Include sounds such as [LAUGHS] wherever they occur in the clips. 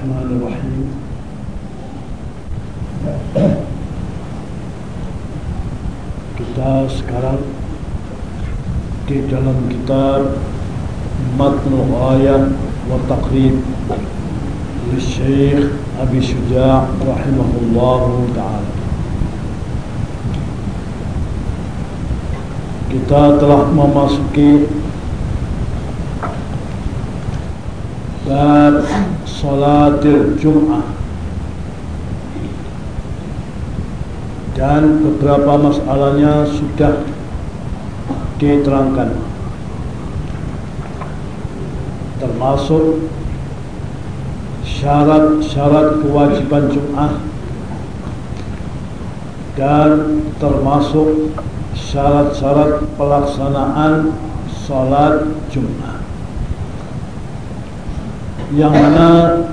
Bismillahirrahmanirrahim Kita sekarang di dalam kitab Matnul Ghayah wa Taqrib Syekh Abi Syuja' rahimahullahu taala. Kita telah memasuki bab salatil Jum'ah. Dan beberapa masalahnya sudah diterangkan. Termasuk syarat-syarat kewajiban Jum'ah dan termasuk syarat-syarat pelaksanaan salat Jum'ah yang mana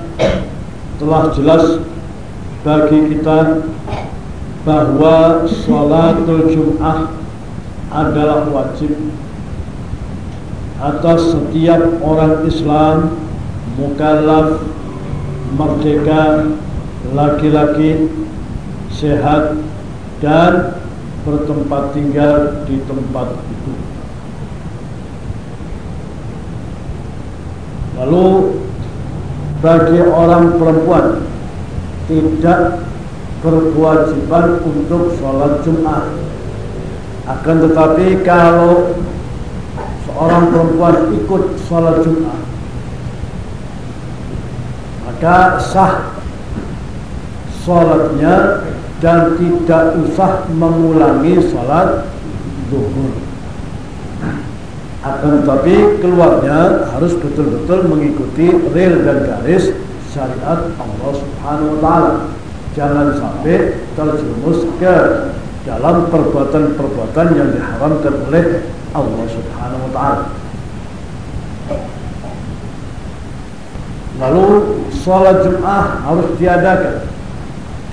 telah jelas bagi kita bahwa salatul Jum'ah adalah wajib atas setiap orang Islam mukallaf merdeka laki-laki sehat dan bertempat tinggal di tempat itu. Lalu bagi orang perempuan. Tidak berkewajiban untuk sholat Jumat. Akan tetapi kalau seorang perempuan ikut sholat Jumat maka sah sholatnya dan tidak usah mengulangi sholat zuhur akan tetapi keluarnya harus betul-betul mengikuti real dan garis syariat Allah Subhanahu wa taala. Jangan sampai terjerumus ke dalam perbuatan-perbuatan yang diharamkan oleh Allah Subhanahu wa taala. Lalu sholat Jum'ah harus diadakan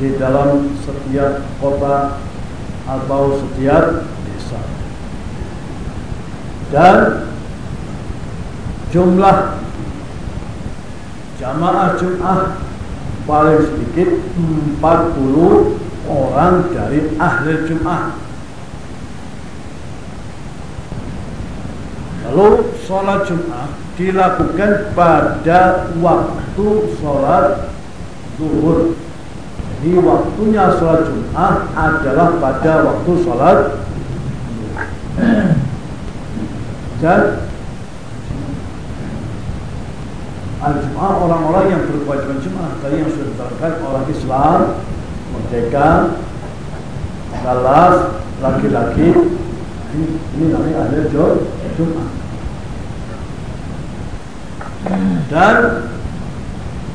di dalam setiap kota atau setiap dan jumlah jamaah Jum'ah paling sedikit 40 orang dari ahli Jum'ah. Lalu sholat Jum'ah dilakukan pada waktu sholat zuhur. Jadi waktunya sholat Jum'ah adalah pada waktu sholat dan al-jum'ah orang-orang yang berkewajiban jum'ah. Tadi yang sudah diterangkan orang Islam merdeka galas laki-laki. Ini, namanya ada jum'ah. Dan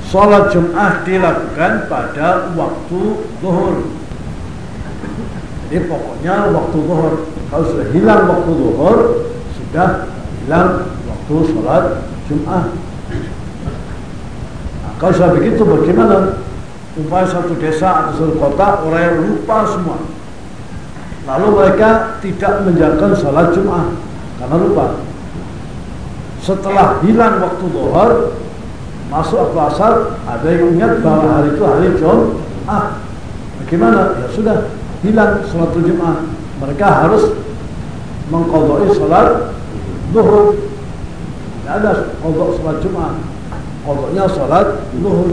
sholat jum'ah dilakukan pada waktu zuhur. Jadi pokoknya waktu zuhur. Kalau sudah hilang waktu zuhur sudah hilang waktu sholat Jum'ah. Nah, kalau sudah begitu bagaimana? Upaya satu desa atau satu kota orang yang lupa semua. Lalu mereka tidak menjalankan sholat Jum'ah karena lupa. Setelah hilang waktu zuhur masuk waktu asar ada yang ingat bahwa hari itu hari Jum'ah. Bagaimana? Ya sudah hilang sholat Jum'ah. Mereka harus mengkodoi sholat zuhur. Tidak ada kodok sholat Jumat. Kodoknya sholat zuhur.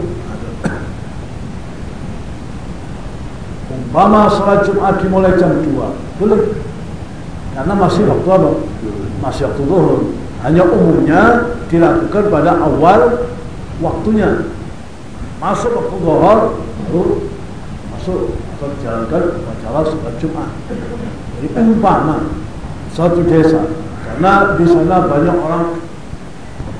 Umpama sholat Jumat dimulai jam 2 boleh? Karena masih waktu apa? masih waktu zuhur. Hanya umumnya dilakukan pada awal waktunya. Masuk waktu zuhur masuk atau dijalankan upacara sholat Jumat. Jadi umpama satu desa karena di sana banyak orang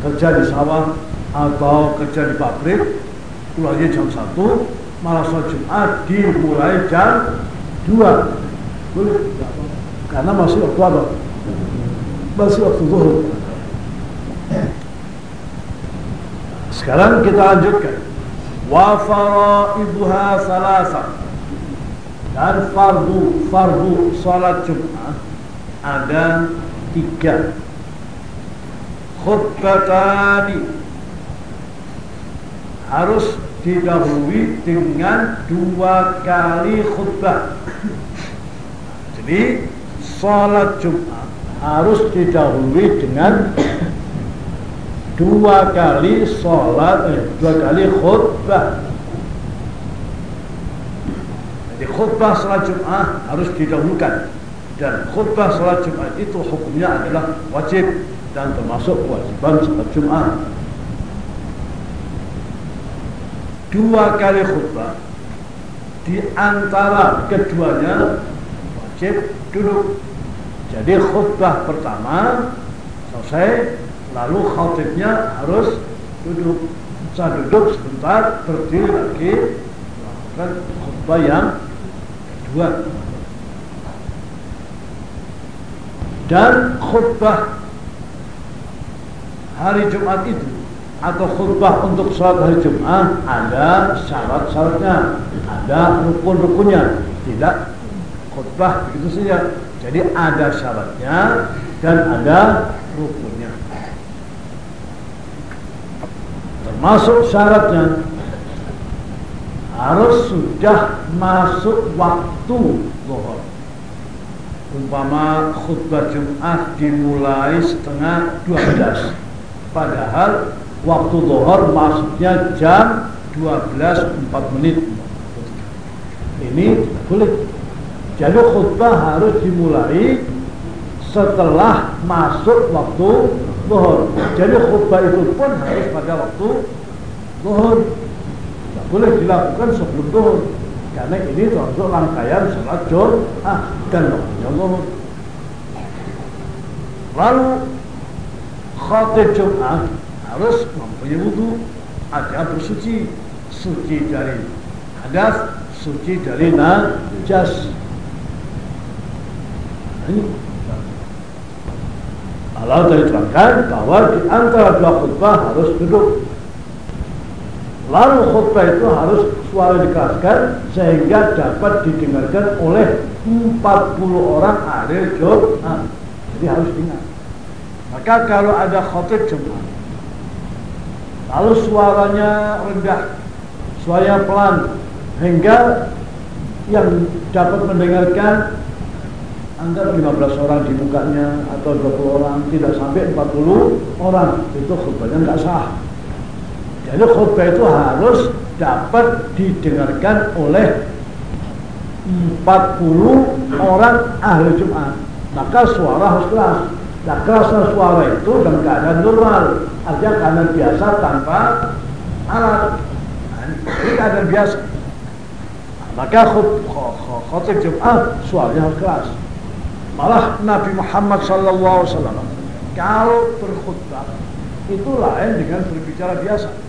kerja di sawah atau kerja di pabrik, pulangnya jam 1, malah sholat Jumat dimulai jam 2. Boleh? Karena masih waktu apa? Masih waktu zuhur. Sekarang kita lanjutkan. Wa faraiduha salasa. Dan fardu fardu salat Jumat ada tiga khutbatani harus didahului dengan dua kali khutbah. Jadi sholat Jumat harus didahului dengan dua kali sholat, eh, dua kali khutbah. Jadi khutbah sholat Jumat harus didahulukan dan khutbah sholat Jumat itu hukumnya adalah wajib dan termasuk kewajiban sholat Jumat. Dua kali khutbah di antara keduanya wajib duduk. Jadi khutbah pertama selesai lalu khatibnya harus duduk. Saya duduk sebentar berdiri lagi melakukan khutbah yang kedua. Dan khutbah hari Jumat itu atau khutbah untuk sholat hari Jumat ada syarat-syaratnya, ada rukun-rukunnya. Tidak khutbah begitu saja. Jadi ada syaratnya dan ada rukunnya. Termasuk syaratnya harus sudah masuk waktu zuhur umpama khutbah Jumat dimulai setengah 12 padahal waktu zuhur masuknya jam 12.4 menit. Ini boleh. Jadi khutbah harus dimulai setelah masuk waktu zuhur. Jadi khutbah itu pun harus pada waktu zuhur. Boleh dilakukan sebelum zuhur karena ini termasuk rangkaian sholat Jumat dan waktunya zuhur. Lalu khatib Jumat harus mempunyai wudhu, ada bersuci, suci dari hadas, suci dari najas. Allah tadi terangkan bahwa di antara dua khutbah harus duduk Lalu khutbah itu harus suara dikeraskan sehingga dapat didengarkan oleh 40 orang ahli Jumat. Jadi harus dengar. Maka kalau ada khutbah Jumat, lalu suaranya rendah, suaranya pelan, hingga yang dapat mendengarkan antara 15 orang di mukanya atau 20 orang, tidak sampai 40 orang, itu khutbahnya nggak sah. Jadi khutbah itu harus dapat didengarkan oleh 40 orang ahli Jumat. Maka suara harus keras. Nah kerasnya suara itu dalam keadaan normal. Artinya keadaan biasa tanpa alat. Ini keadaan biasa. Maka khutbah Jumat suaranya harus keras. Malah Nabi Muhammad SAW kalau berkhutbah itu lain dengan berbicara biasa.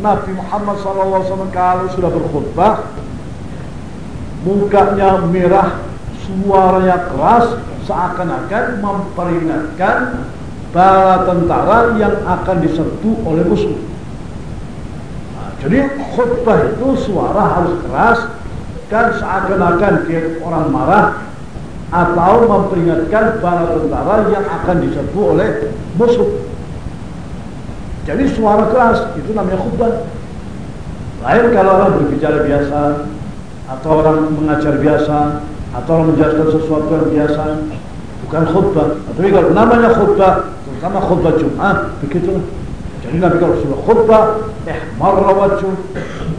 Nabi Muhammad SAW kalau sudah berkhutbah mukanya merah suaranya keras seakan-akan memperingatkan bala tentara yang akan diserbu oleh musuh. Nah, jadi khutbah itu suara harus keras dan seakan-akan orang marah atau memperingatkan bala tentara yang akan diserbu oleh musuh jadi suara keras itu namanya khutbah. Lain kalau orang berbicara biasa atau orang mengajar biasa atau orang menjelaskan sesuatu yang biasa bukan khutbah. Tapi kalau namanya khutbah, terutama khutbah Jumat, begitulah. Jadi Nabi kalau sudah khutbah, ihmarra wajhu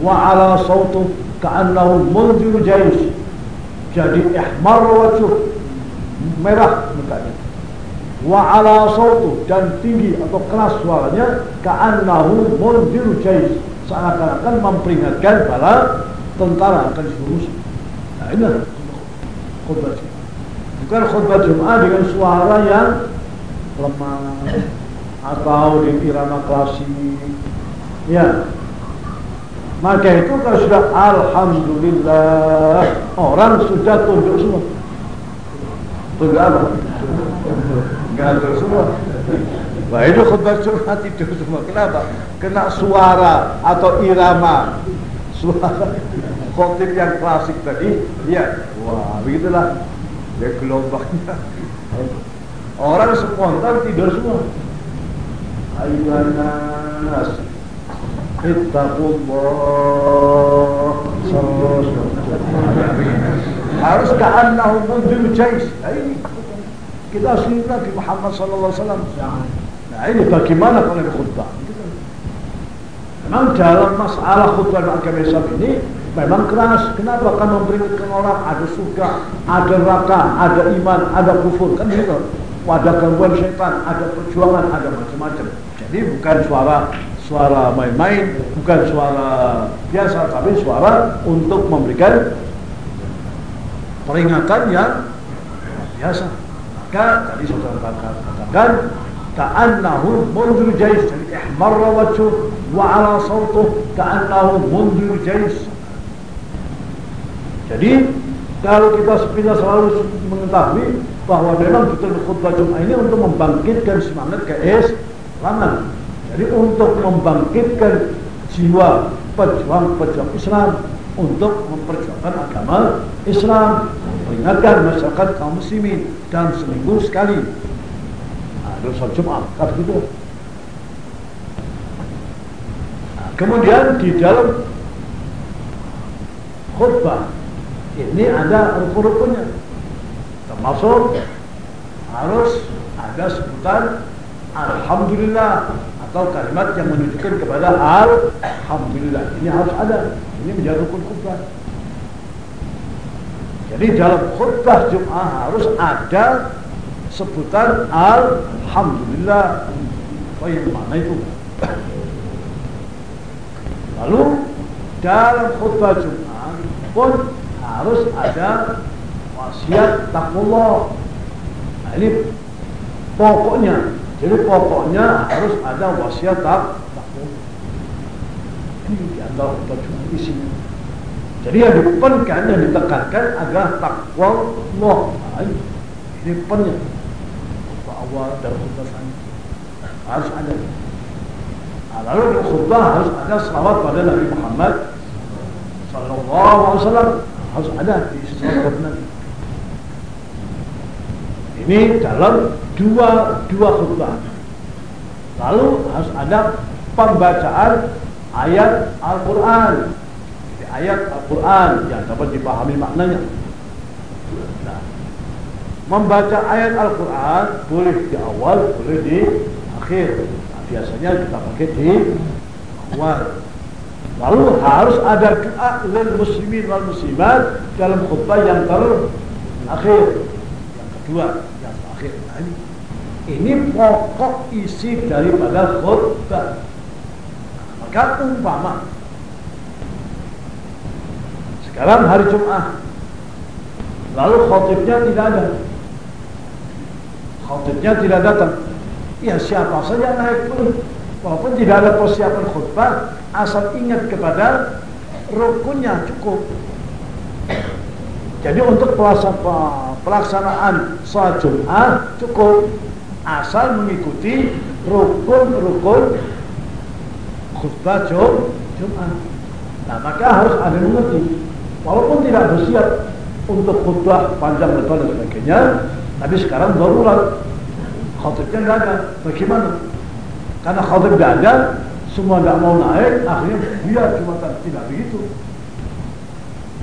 wa ala sautu ka'annahu mundiru jais. Jadi ihmarra wajhu merah mukanya wa ala sautu dan tinggi atau keras suaranya ka'annahu mundiru jais. Seakan-akan memperingatkan bala tentara akan diurus nah ini khutbah bukan khutbah Jum'ah dengan suara yang lemah atau di irama klasik. Ya. Maka itu kalau sudah Alhamdulillah orang sudah tunduk semua. Tunduk apa? Gantung semua. Wah itu khutbah Jumat tidur semua. Kenapa? Kena suara atau irama suara khotib yang klasik tadi. Ya, wah begitulah. Ya gelombangnya. Orang spontan tidur semua. Ayuhanas. ittaqullah harus ka'annahu mundir jais ini kita harus Nabi Muhammad sallallahu wasallam nah ini bagaimana kalau khutbah memang dalam masalah khutbah agama Islam ini memang keras. Kenapa? Kan memberikan orang ada surga, ada neraka, ada iman, ada kufur. Kan gitu. Ada gangguan setan, ada perjuangan, ada macam-macam. Jadi bukan suara suara main-main, bukan suara biasa, tapi suara untuk memberikan peringatan yang biasa Maka tadi saudara katakan كأنه منذر جيش احمر وجهه وعلى صوته كأنه منذر جيش Jadi kalau kita sepintas selalu mengetahui bahwa memang betul khutbah Jumat ini untuk membangkitkan semangat keislaman. Jadi untuk membangkitkan jiwa pejuang-pejuang Islam untuk memperjuangkan agama Islam, memperingatkan masyarakat kaum muslimin dan seminggu sekali. Nah, sholat Jumat, kan gitu. Nah, kemudian di dalam khutbah ini ada rukun-rukunnya termasuk harus ada sebutan Alhamdulillah atau kalimat yang menunjukkan kepada Alhamdulillah ini harus ada ini menjadi rukun khutbah jadi dalam khutbah Jum'ah harus ada sebutan Alhamdulillah apa yang mana itu lalu dalam khutbah Jum'ah pun harus ada wasiat takwa. Nah, ini pokoknya. Jadi pokoknya harus ada wasiat takwa. Ini di antara cuma isinya. Jadi yang dipenkan, yang ditekankan adalah takwa Allah. Ini pennya. Awal dan khutbah harus ada. Nah, lalu di khutbah harus ada selawat pada Nabi Muhammad Sallallahu Alaihi Wasallam harus ada di sesuatu Nabi. Ini dalam dua dua khutbah. Lalu harus ada pembacaan ayat Al-Quran. Ayat Al-Quran yang dapat dipahami maknanya. Nah, membaca ayat Al-Quran boleh di awal, boleh di akhir. Nah, biasanya kita pakai di awal. Lalu harus ada doa lil muslimin wal muslimat dalam khutbah yang terakhir. Yang kedua, yang terakhir. Nah, ini, ini pokok isi daripada khutbah. Maka umpama sekarang hari Jumat lalu khutibnya tidak ada. Khutibnya tidak datang. Ya siapa saja naik pun walaupun tidak ada persiapan khutbah asal ingat kepada rukunnya cukup jadi untuk pelaksanaan sholat Jumat cukup asal mengikuti rukun-rukun khutbah Jumat. Nah maka harus ada mengerti. Walaupun tidak bersiap untuk khutbah panjang lebar dan sebagainya, tapi sekarang darurat. Khutbahnya tidak ada. Bagaimana? Karena khutbah ada, semua tidak mau naik, akhirnya biar cuma tidak begitu.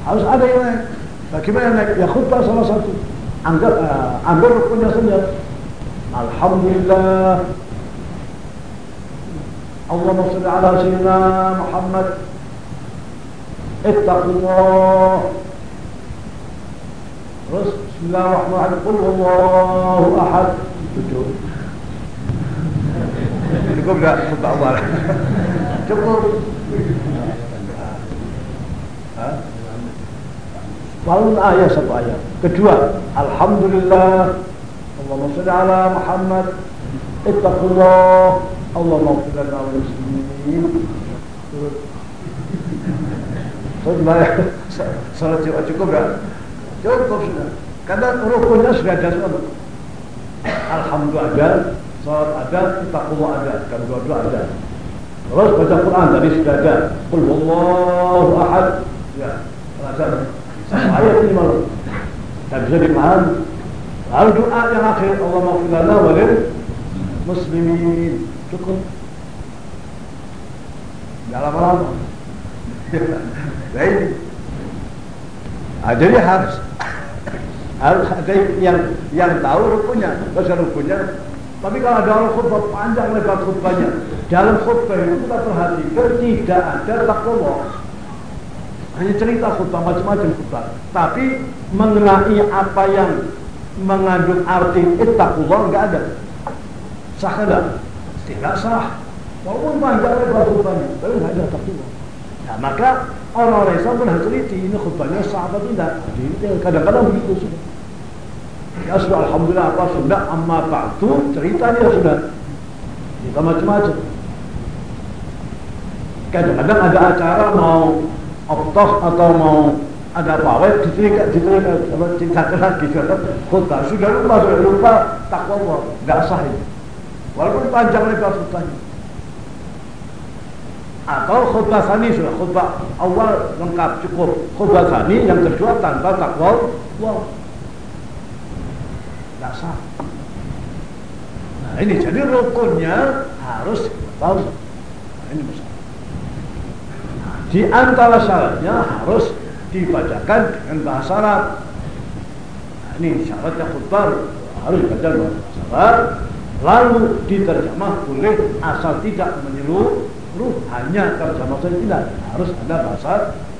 Harus ada yang naik. Bagaimana yang naik? Ya khutbah salah satu. Anggap, uh, ambil rukunnya saja. Alhamdulillah. Allahumma salli ala sayyidina Muhammad. Ittaqullah. Terus Bismillahirrahmanirrahim. Qul huwallahu ahad. Tujuh. Cukup enggak khutbah awal? Cukup. Walaupun ayat satu ayat. Kedua, Alhamdulillah. Allahumma salli ala Muhammad. Ittaqullah. Allahumma lana wa muslimin. Salat Jumat cukup enggak? Cukup sudah. Karena rukunnya sudah ada semua. Alhamdulillah Salat ada, taqwa ada, dan dua-dua ada. Terus baca Quran tadi sudah ada. Qul wallahu ahad. Ya, ada ayat ini malu. Dan bisa dipahami. Lalu doa yang akhir Allah maafin lana walil muslimin. Cukup. nggak lama-lama. Ini. Nah, jadi harus harus ada yang yang tahu rukunnya, bahasa rukunnya. Tapi kalau ada orang khutbah panjang lebar khutbahnya, dalam khutbah itu kita perhatikan tidak ada takwa. Hanya cerita khutbah macam-macam khutbah. Tapi mengenai apa yang mengandung arti ittaqullah enggak ada. Sah enggak? Tidak sah. Walaupun panjang lebar khutbahnya, tapi enggak ada takwa. Nah, maka orang-orang Islam pun harus teliti ini khutbahnya sah atau tidak. Jadi kadang-kadang begitu sudah. Ya sudah Alhamdulillah apa sudah amma ba'du ceritanya sudah. Kita macam-macam. Kadang-kadang ada acara mau optos atau mau ada pawai diterima diterima ceritakan lagi kan khutbah sudah lupa sudah lupa takwa Allah nggak sah ini walaupun panjang lebar khutbahnya atau khutbah sani sudah. Khutbah awal lengkap cukup. Khutbah sani yang kedua tanpa takwa wow. Nggak sah. Nah ini jadi rukunnya harus tahu. Nah, ini masalah. Di antara syaratnya harus dibacakan dengan bahasa Arab. Nah, ini syaratnya khutbah harus dibaca dengan bahasa Arab. Lalu diterjemah boleh asal tidak menyeluruh hanya terjemah saja tidak harus ada bahasa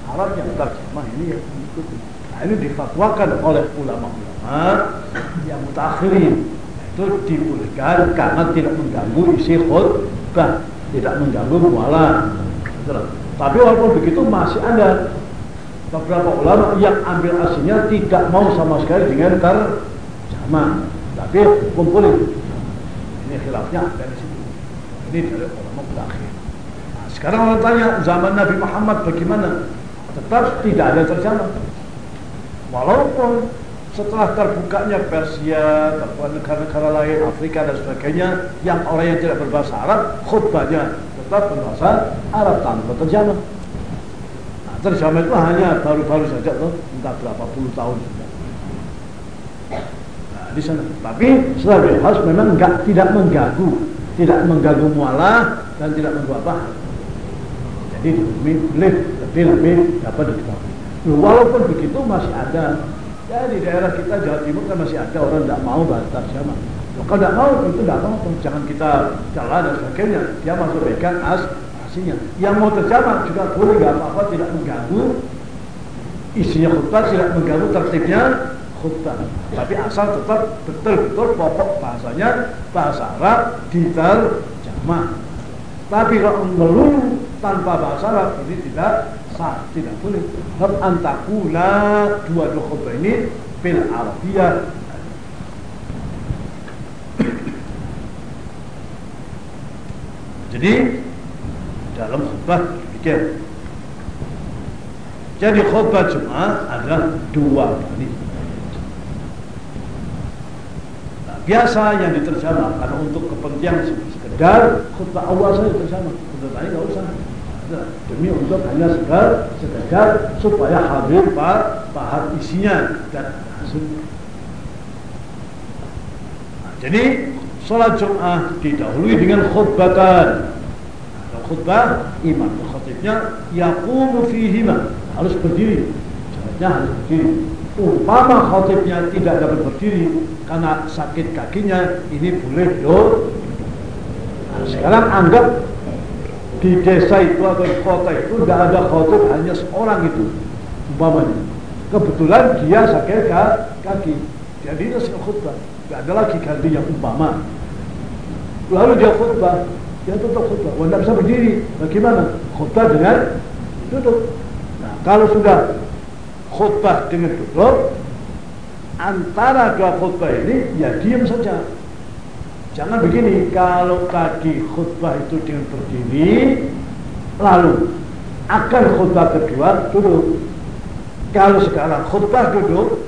Arab yang terjemah ini yang mengikuti. Nah ini difatwakan oleh ulama-ulama yang mutakhirin itu dibolehkan karena tidak mengganggu isi khutbah, tidak mengganggu mualah. Tapi walaupun begitu masih ada beberapa ulama yang ambil aslinya tidak mau sama sekali dengan terjemah. Tapi kumpulin. Ini khilafnya dari situ. Ini dari ulama terakhir. Sekarang orang tanya zaman Nabi Muhammad bagaimana? Tetap tidak ada terjemah. Walaupun setelah terbukanya Persia, terbuka negara-negara lain, Afrika dan sebagainya, yang orang yang tidak berbahasa Arab, khutbahnya tetap berbahasa Arab tanpa terjemah. Nah, terjemah itu hanya baru-baru saja tuh, entah berapa puluh tahun. Nah, di sana. Tapi setelah harus memang enggak tidak mengganggu, tidak mengganggu mualah dan tidak mengganggu apa. Lebih lebih lebih dapat diketahui. Walaupun begitu masih ada ya di daerah kita Jawa Timur kan masih ada orang tidak mau bahasa terjemah kalau tidak mau itu tidak mau jangan kita jalan dan sebagainya. Dia masuk pegang as aslinya. Yang mau terjemah juga boleh nggak apa-apa tidak mengganggu isinya khutbah tidak mengganggu tertibnya khutbah. Tapi asal tetap betul-betul pokok bahasanya bahasa Arab diterjemah. Tapi kalau melulu tanpa bahasa Arab ini tidak sah, tidak boleh. Harus antakula dua-dua khutbah ini bil Arabiyah [COUGHS] Jadi dalam khutbah demikian. Jadi khutbah Jumat adalah dua kali. Nah, biasa yang diterjemah karena untuk kepentingan sekedar khutbah awal saja terjemah. Khutbah lain nggak usah. Nah, demi untuk hanya sekedar sekedar supaya hadir pak paham isinya dan hasilnya. Nah, jadi Sholat Jum'ah didahului dengan khutbatan. Kalau khutbah, imam khatibnya yaqumu fihima harus berdiri. Sholatnya harus berdiri. Umpama khatibnya tidak dapat berdiri karena sakit kakinya, ini boleh do. Nah, sekarang anggap di desa itu atau di kota itu tidak ada khotib hanya seorang itu umpamanya. Kebetulan dia sakit kaki, jadi dia khutbah. Tidak ada lagi ganti yang umpama. Lalu dia khutbah. Dia tetap khutbah. Tidak bisa berdiri. Bagaimana? Khutbah dengan duduk nah kalau sudah khutbah dengan duduk antara dua khutbah ini ya diam saja jangan begini kalau tadi khutbah itu dengan berdiri lalu akan khutbah kedua duduk. Kalau sekarang khutbah duduk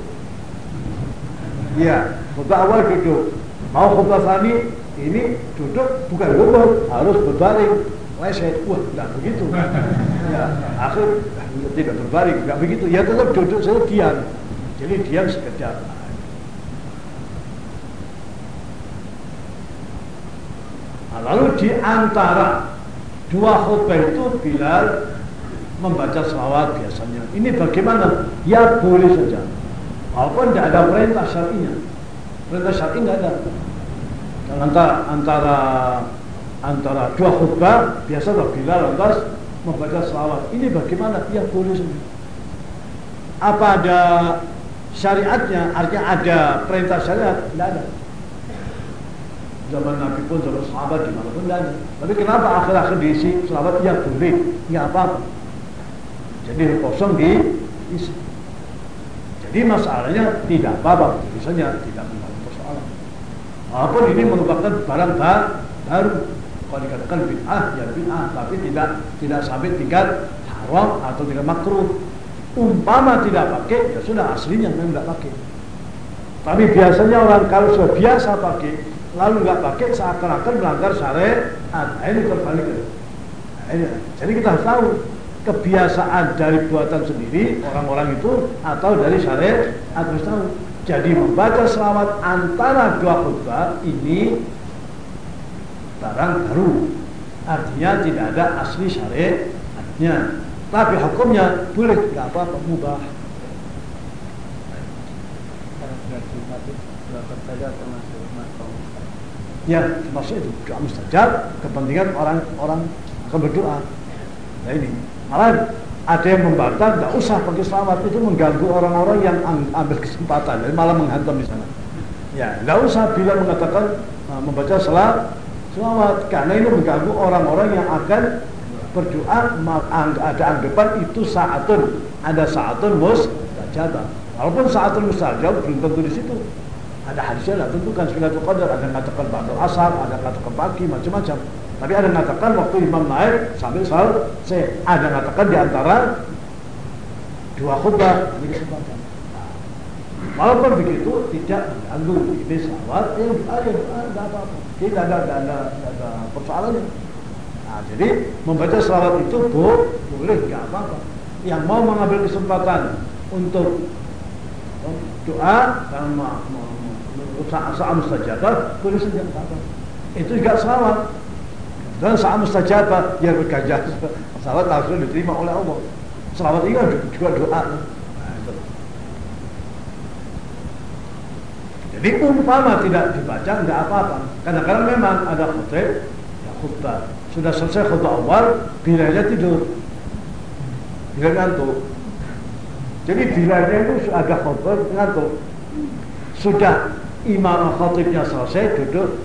ya khutbah awal duduk. Mau khutbah tani ini duduk bukan duduk harus berbaring. Leset wah tidak begitu. Ya akhir tidak berbaring tidak begitu. Ya tetap duduk saya diam jadi diam sekejap nah, lalu di antara dua khutbah itu Bilal membaca selawat biasanya. Ini bagaimana? Ya boleh saja. Walaupun tidak ada perintah syar'inya. Perintah syar'i nggak ada. Dan antara antara antara dua khutbah biasa Bilal lantas membaca selawat. Ini bagaimana? Ya boleh saja. Apa ada syariatnya? Artinya ada perintah syariat? Tidak ada zaman Nabi pun zaman sahabat di mana pun tidak ada. Tapi kenapa akhir-akhir diisi sahabat ya boleh, ya apa? Jadi kosong di isi. Jadi masalahnya tidak apa-apa, misalnya tidak mengalami persoalan. Walaupun ini merupakan barang baru, kalau dikatakan bid'ah ya bid'ah, tapi tidak tidak sampai tingkat haram atau tidak makruh. Umpama tidak pakai, ya sudah aslinya memang tidak pakai. Tapi biasanya orang kalau sudah biasa pakai, lalu nggak pakai seakan-akan melanggar syariat. Nah, ini terbalik. Nah, ini. Jadi kita harus tahu kebiasaan dari buatan sendiri orang-orang itu atau dari syariat harus tahu. Jadi membaca selawat antara dua khutbah ini barang baru. Artinya tidak ada asli syariatnya. Tapi hukumnya boleh nggak apa-apa mubah. Ya, maksud itu. Doa mustajab kepentingan orang-orang akan. Nah ini. Malah ada yang membantah nggak usah pakai selawat. Itu mengganggu orang-orang yang ambil kesempatan, jadi malah menghantam di sana. Ya, nggak usah bila mengatakan uh, membaca selawat, selawat. Karena ini mengganggu orang-orang yang akan berdoa ada anggapan itu saatun. Ada saatun mustajab. Walaupun saatun mustajab belum tentu di situ ada hadisnya lah tentukan Lailatul Qadar, ada yang mengatakan Ba'dul Asar, ada yang mengatakan pagi, macam-macam. Tapi ada yang mengatakan waktu imam naik sambil selesai. Ada yang mengatakan di antara dua khutbah ini kesempatan. Walaupun begitu tidak mengganggu ini sahabat, eh ada ada apa-apa. Tidak ada ada, tidak ada persoalannya. Nah, jadi membaca selawat itu bu, boleh nggak apa-apa. Yang mau mengambil kesempatan untuk doa dan mau saat mustajabah boleh saja itu juga salawat dan saat mustajabah yang bergajah. Salawat langsung diterima oleh Allah. Salawat itu juga doa. Jadi umpama tidak dibaca tidak apa-apa. Kadang-kadang memang ada khutbah ya khutbah. Sudah selesai khutbah awal bilanya tidur. Bila ngantuk. Jadi bilanya itu ada khutbah ngantuk. Sudah imam khatibnya selesai duduk.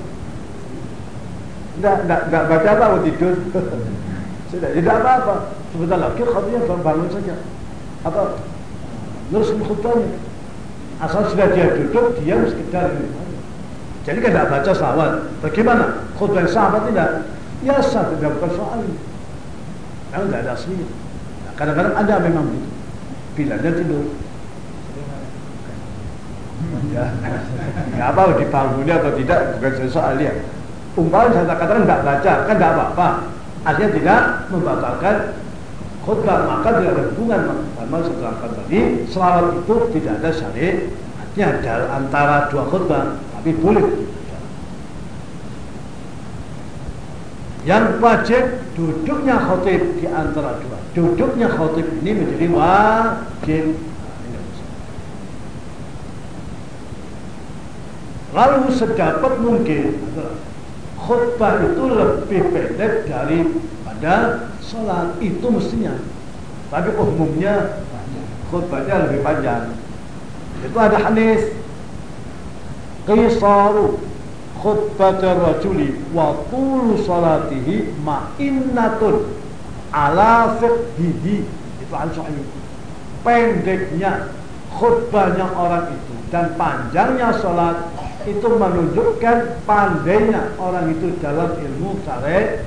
Enggak enggak enggak baca apa tidur. [LAUGHS] Sudah tidak apa-apa. Sebentar lagi khatibnya bangun saja. Apa? Terus khutbahnya. Asal sudah dia duduk dia sekedar. Jadi kan tidak baca salawat bagaimana? Khutbah sahabat tidak? Ya sah tidak bukan soal. Memang tidak ada aslinya. Nah, kadang-kadang ada memang begitu bilangnya tidur ya. Nggak apa dibangunnya atau tidak bukan soal dia umpama saya katakan nggak baca kan nggak apa-apa. Artinya tidak membatalkan khutbah maka tidak ada hubungan sama setelah tadi selawat itu tidak ada syariat artinya ada antara dua khutbah tapi boleh yang wajib duduknya khutib di antara dua. Duduknya khutib ini menjadi wajib Lalu sedapat mungkin khutbah itu lebih pendek daripada sholat. Itu mestinya. Tapi umumnya khutbahnya lebih panjang. Itu ada hadis. Qisaru khutbah rajuli wa tulu salatihi ma'innatun ala fiqhihi. Itu al sahih. Pendeknya khutbahnya orang itu dan panjangnya sholat itu menunjukkan pandainya orang itu dalam ilmu syariat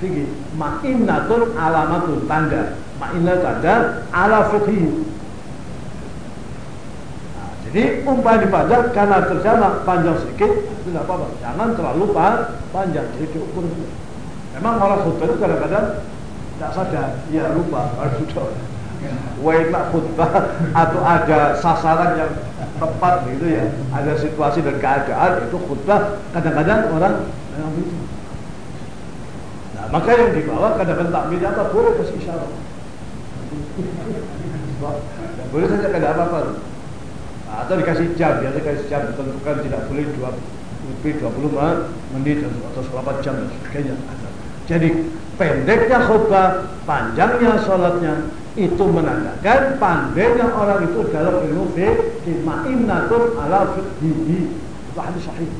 fikih. Ma'innatul alamatul tanda. Ma'innah tanda ala fikih. Nah, jadi umpah dipanjang karena terjana panjang sedikit itu tidak apa-apa. Jangan terlalu panjang. Jadi diukur. Memang orang khutbah itu kadang-kadang tidak sadar, ya lupa, sudah Wainak khutbah atau ada sasaran yang tepat gitu ya ada situasi dan keadaan itu khutbah kadang-kadang orang memang begitu Nah, maka yang dibawa kadang takbir apa boleh kasih isyarat. boleh saja kada apa-apa. Nah, atau dikasih jam, biasa dikasih jam ditentukan tidak boleh dua lebih 20 menit atau 8 jam dan sebagainya. Jadi pendeknya khutbah, panjangnya sholatnya itu menandakan pandainya orang itu dalam ilmu fikih ma'inatun ala fiqhihi. Itu hadis sahih.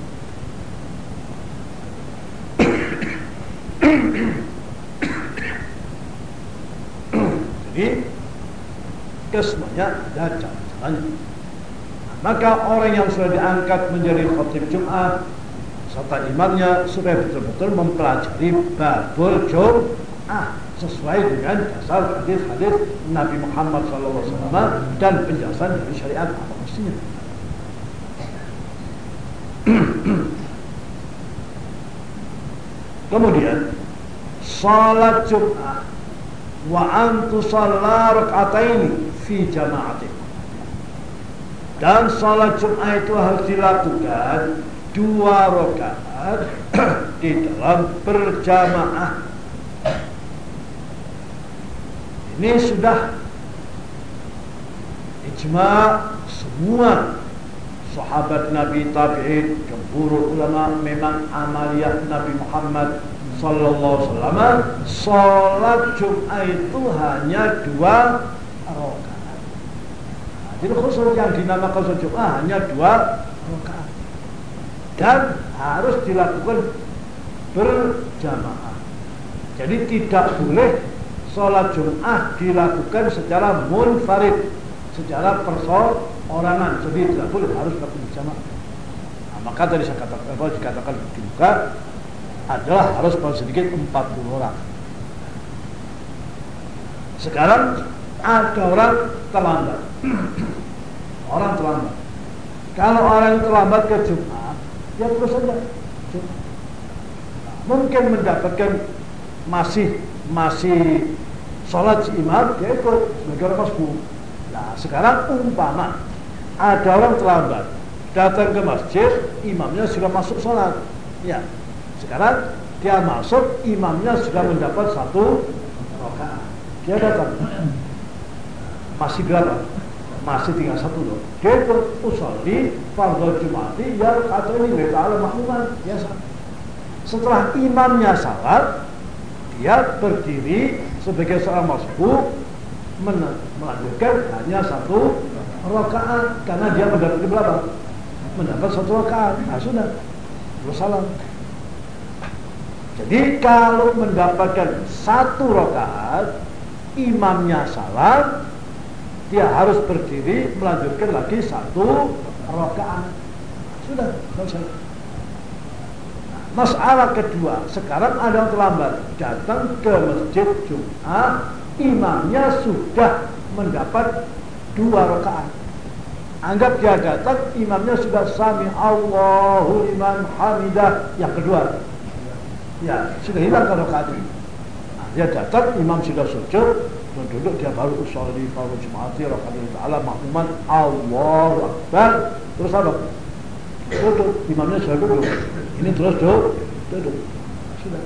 Jadi kesemuanya ada cara-caranya. Maka orang yang sudah diangkat menjadi khotib Jumat serta imamnya sudah betul-betul mempelajari babul Jum'ah sesuai dengan dasar hadis-hadis Nabi Muhammad SAW dan penjelasan dari syariat apa mestinya. [CLEARS THROAT] Kemudian salat Jumat wa antu rak'ataini fi jama'atin. Dan salat Jumat itu harus dilakukan dua rakaat [CLEARS THROAT] di dalam berjamaah. Ini sudah ijma semua sahabat Nabi tabi'in, jumhur ulama memang amaliyah Nabi Muhammad sallallahu alaihi salat Jumat itu hanya dua rakaat. Jadi khusus yang dinamakan salat Jumat hanya dua rakaat. Dan harus dilakukan berjamaah. Jadi tidak boleh sholat Jumat dilakukan secara munfarid, secara perseorangan. Jadi tidak boleh harus dilakukan berjamaah. Nah, maka tadi saya katakan, kalau dikatakan dibuka adalah harus paling sedikit 40 orang. Sekarang ada orang terlambat. [CLEARS THROAT] orang terlambat. Kalau orang terlambat ke Jumat, ya terus saja. Mungkin mendapatkan masih masih sholat si imam, dia ikut orang masbuk. Nah, sekarang umpama ada orang terlambat, datang ke masjid, imamnya sudah masuk sholat. Ya, sekarang dia masuk, imamnya sudah mendapat satu rakaat. Dia datang, masih berapa? Masih tinggal satu loh. Dia ikut usolli fardhu jumati ya kata ini wa ta'ala makmuman biasa. Setelah imamnya salat, dia berdiri sebagai seorang masbuk melanjutkan hanya satu rakaat karena dia mendapat berapa? Mendapat satu rakaat. Nah sudah, bersalam. Jadi kalau mendapatkan satu rakaat, imamnya salam, dia harus berdiri melanjutkan lagi satu rakaat. Sudah selesai. Masalah kedua, sekarang ada yang terlambat datang ke masjid Jumat, imamnya sudah mendapat dua rakaat. Anggap dia datang, imamnya sudah sami Allahu liman hamidah yang kedua. Ya, sudah hilang kalau rakaat ini. Nah, dia datang, imam sudah sujud, dan duduk dia baru usolli baru jumati rakaat ta'ala makmuman Allahu Akbar. Terus apa? Duduk, imamnya sudah duduk ini terus duduk, duduk. Sudah.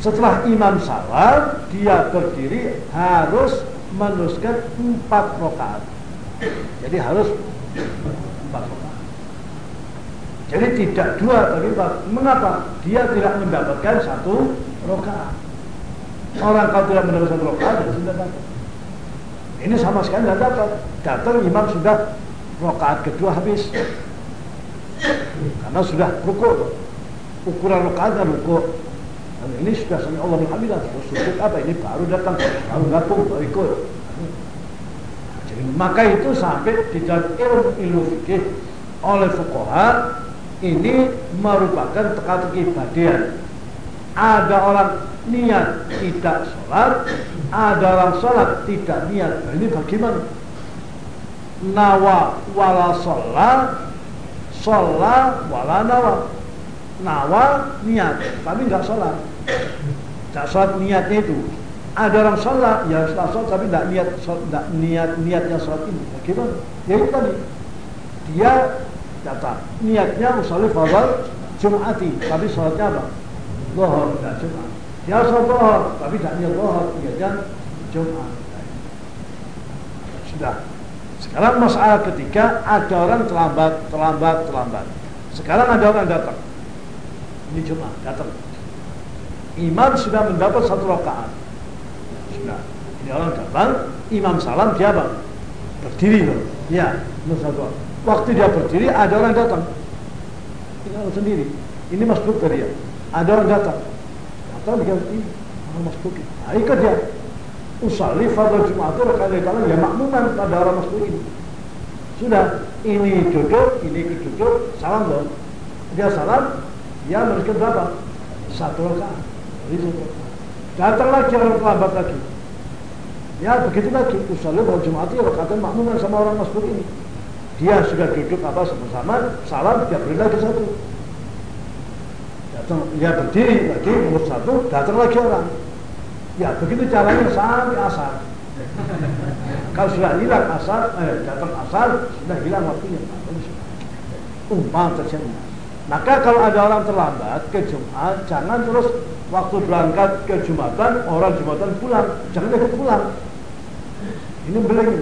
Setelah imam salam, dia berdiri harus meneruskan empat rakaat. Jadi harus empat rakaat. Jadi tidak dua tapi empat. Mengapa? Dia tidak mendapatkan satu rakaat. Orang kalau tidak mendapatkan satu rakaat, dia sudah dapat. Ini sama sekali tidak dapat. Datang imam sudah rakaat kedua habis. Karena sudah rukuk ukuran rakaatnya rukuk dan ini sudah sami Allah Alhamdulillah terus sujud apa ini? Baru datang. Baru gabung. Baru ikut. Jadi maka itu sampai di dalam ilmu ilmu oleh fukoha ini merupakan teka-teki badian ada orang niat tidak sholat ada orang sholat tidak niat. Nah, ini bagaimana nawa wala sholat sholat wala nawa. Nawa niat. Tapi nggak sholat. Nggak sholat niatnya itu. Ada orang sholat ya setelah sholat tapi nggak niat nggak niat niatnya sholat ini. Bagaimana ya itu tadi. Dia kata niatnya usolli fadal jumati tapi sholatnya apa? Lohor tidak Jumat. Dia sholat lohor, tapi tidak niat lohor, niatnya Jumat. Sudah. Sekarang masalah ketiga ada orang terlambat, terlambat, terlambat. Sekarang ada orang datang. Ini Jumat, datang. Imam sudah mendapat satu rakaat. Sudah. Ini orang datang, imam salam, dia apa? Berdiri loh. Ya, satu. Waktu dia berdiri, ada orang datang. Ini orang sendiri. Ini masbuk tadi ya. Ada orang datang. Datang dia ini orang masbuk. Nah, ikut dia. Usalli fardhu Jumat itu kali ya makmuman pada orang ini. Sudah, ini duduk, ini duduk, salam dong. Dia salam, dia meneruskan berapa? Satu rakaat. Datang lagi orang terlambat lagi. Ya begitu lagi. Usalli fardhu Jumat itu rakaat makmuman sama orang masbuk ini. Dia sudah duduk apa sama-sama, salam, dia beri lagi satu datang ya berdiri lagi nomor satu datang lagi orang ya begitu caranya sampai asar. Kalau sudah hilang asar eh, datang asar sudah hilang waktunya. Umpam terjadi maka kalau ada orang terlambat ke Jumat jangan terus waktu berangkat ke Jumatan orang Jumatan pulang. Jangan ikut pulang. Ini beling.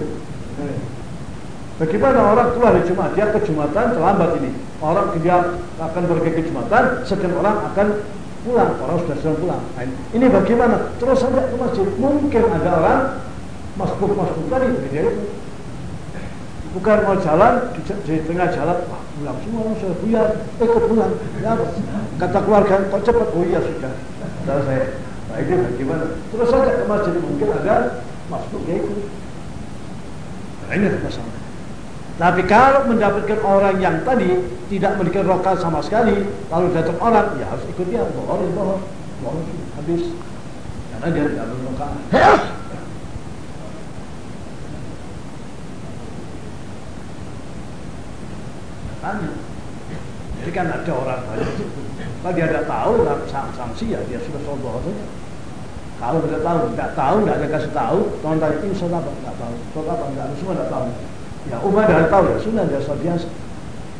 Bagaimana orang keluar di Jumat, dia ke Jumatan terlambat ini. Orang dia akan pergi ke Jumatan, sedang orang akan pulang. Orang sudah sedang pulang. Ini bagaimana? Terus saja ke masjid. Mungkin ada orang masbuk-masbuk tadi, dia itu. Bukan mau jalan, di, di tengah jalan, wah pulang semua orang sudah buyar, ikut pulang. Ya, kata keluarga, kok cepat? Oh iya sudah. Sudah saya. Nah ini bagaimana? Terus saja ke masjid, mungkin ada masbuk ya itu. Nah ini masalah. Tapi kalau mendapatkan orang yang tadi tidak memberikan rokal sama sekali, lalu datang orang, ya harus ikut dia, bohong, bohong, bohong, habis. Karena dia tidak berrokal. Tanya. Jadi kan ada orang banyak Kalau dia tidak tahu, sanksi ya dia sudah soal saja. Kalau tidak tahu, tidak tahu, tidak ada kasih tahu, teman tanya ini soal apa? Tidak tahu. Soal apa? Tidak, semua tidak tahu. Ya Umar dah tahu ya sunnah dia soal biasa.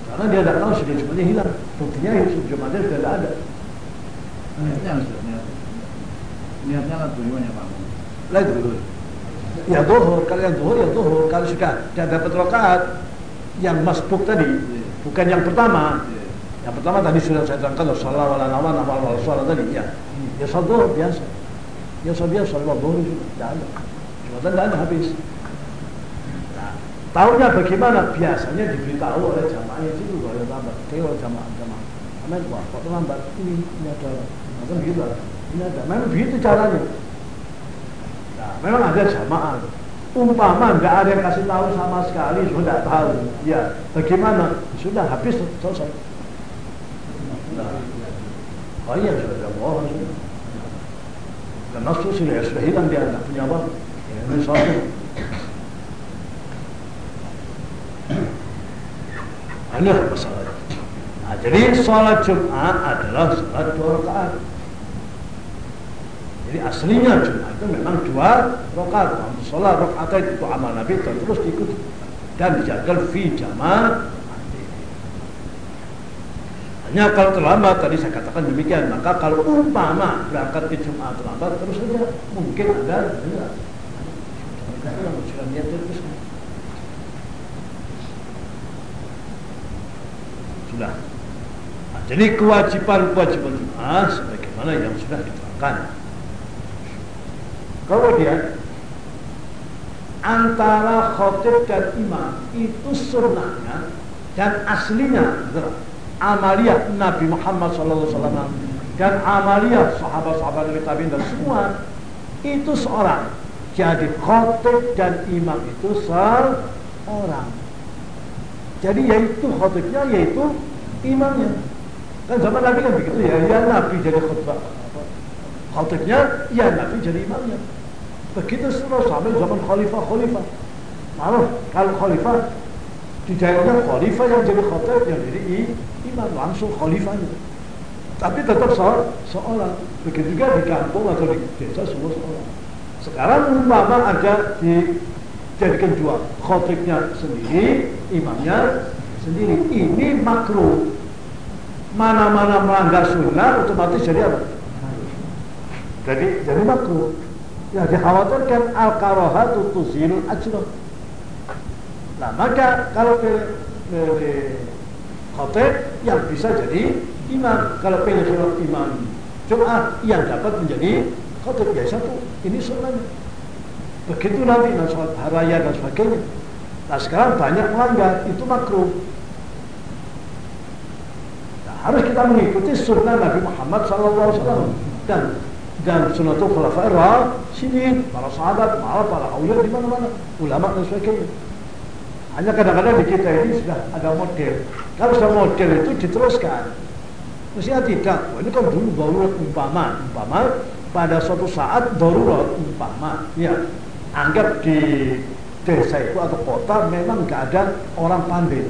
Karena dia tidak tahu sudah Jumatnya hilang. Buktinya Jumatnya sudah tidak ada. Niatnya maksudnya. Niatnya lah tujuannya Pak. Lah itu. Ya dohor, kalau yang dohor ya dohor. Kalau sudah dia dapat rokaat yang masbuk tadi, bukan yang pertama. Yang pertama tadi sudah saya terangkan, salah wala nawan, awal wala sholat tadi. Ya, ya sholat dohor biasa. Ya sholat biasa, sholat dohor itu tidak ada. Jumatan tidak ada habis. Tahunya bagaimana? Biasanya diberitahu oleh jamaahnya itu kalau lambat. Oleh jamaah jamaah. Amin, wah kok terlambat? Ini ini ada, macam begitu Ini ada. Memang begitu caranya. Nah, memang ada jamaah. Umpama nggak ada yang kasih tahu sama sekali, sudah tahu. Ya, bagaimana? Sudah habis selesai. Nah, oh iya sudah bohong sudah. Karena sudah sudah hilang dia nggak punya apa. Ya, misalnya Ini masalah. Nah, jadi sholat Jumat adalah sholat dua rakaat. Jadi aslinya Jumat itu memang dua rakaat. Sholat rakaat itu amal Nabi terus diikuti dan dijaga fi jamaah. Hanya kalau terlambat tadi saya katakan demikian. Maka kalau umpama berangkat ke Jumat terlambat terus saja mungkin ada. Sudah niat terus. Sudah. Nah, jadi kewajiban-kewajiban Jumat sebagaimana yang sudah diterangkan. Kemudian antara khotib dan imam itu sunnahnya dan aslinya amaliyah Nabi Muhammad SAW dan amaliyah sahabat-sahabat tabi'in dan semua itu seorang. Jadi khotib dan imam itu seorang. Jadi yaitu khotibnya yaitu imamnya. Kan zaman Nabi kan begitu ya, ya Nabi jadi khutbah. Khotibnya, ya Nabi jadi imamnya. Begitu terus sampai zaman khalifah-khalifah. Malah kalau khalifah di daerahnya khalifah yang jadi khotib yang jadi imam langsung khalifahnya. Tapi tetap seorang. Begitu juga di kampung atau di desa semua seorang. Sekarang umpama ada di jadikan dua khotibnya sendiri imamnya sendiri ini makruh mana-mana melanggar sunnah otomatis jadi apa Jadi jadi makruh. Ya dikhawatirkan al karahatu tuzilul ajrah. Nah maka kalau pilih, khotib yang bisa jadi imam. Kalau pilih imam Jum'ah yang dapat menjadi khotib ya satu. Ini sunnahnya. Begitu nanti nah, sholat haraya dan sebagainya. Nah sekarang banyak melanggar, itu makruh. Nah, harus kita mengikuti sunnah Nabi Muhammad SAW dan dan sunnatul khulafair sini para sahabat, malah para awliya di mana-mana, ulama dan sebagainya. Hanya kadang-kadang di kita ini sudah ada model. Kalau sudah model itu diteruskan. Mestinya tidak. Wah, ini kan dulu darurat umpama, umpama pada suatu saat darurat umpama. Ya, anggap di desa itu atau kota memang nggak ada orang pandai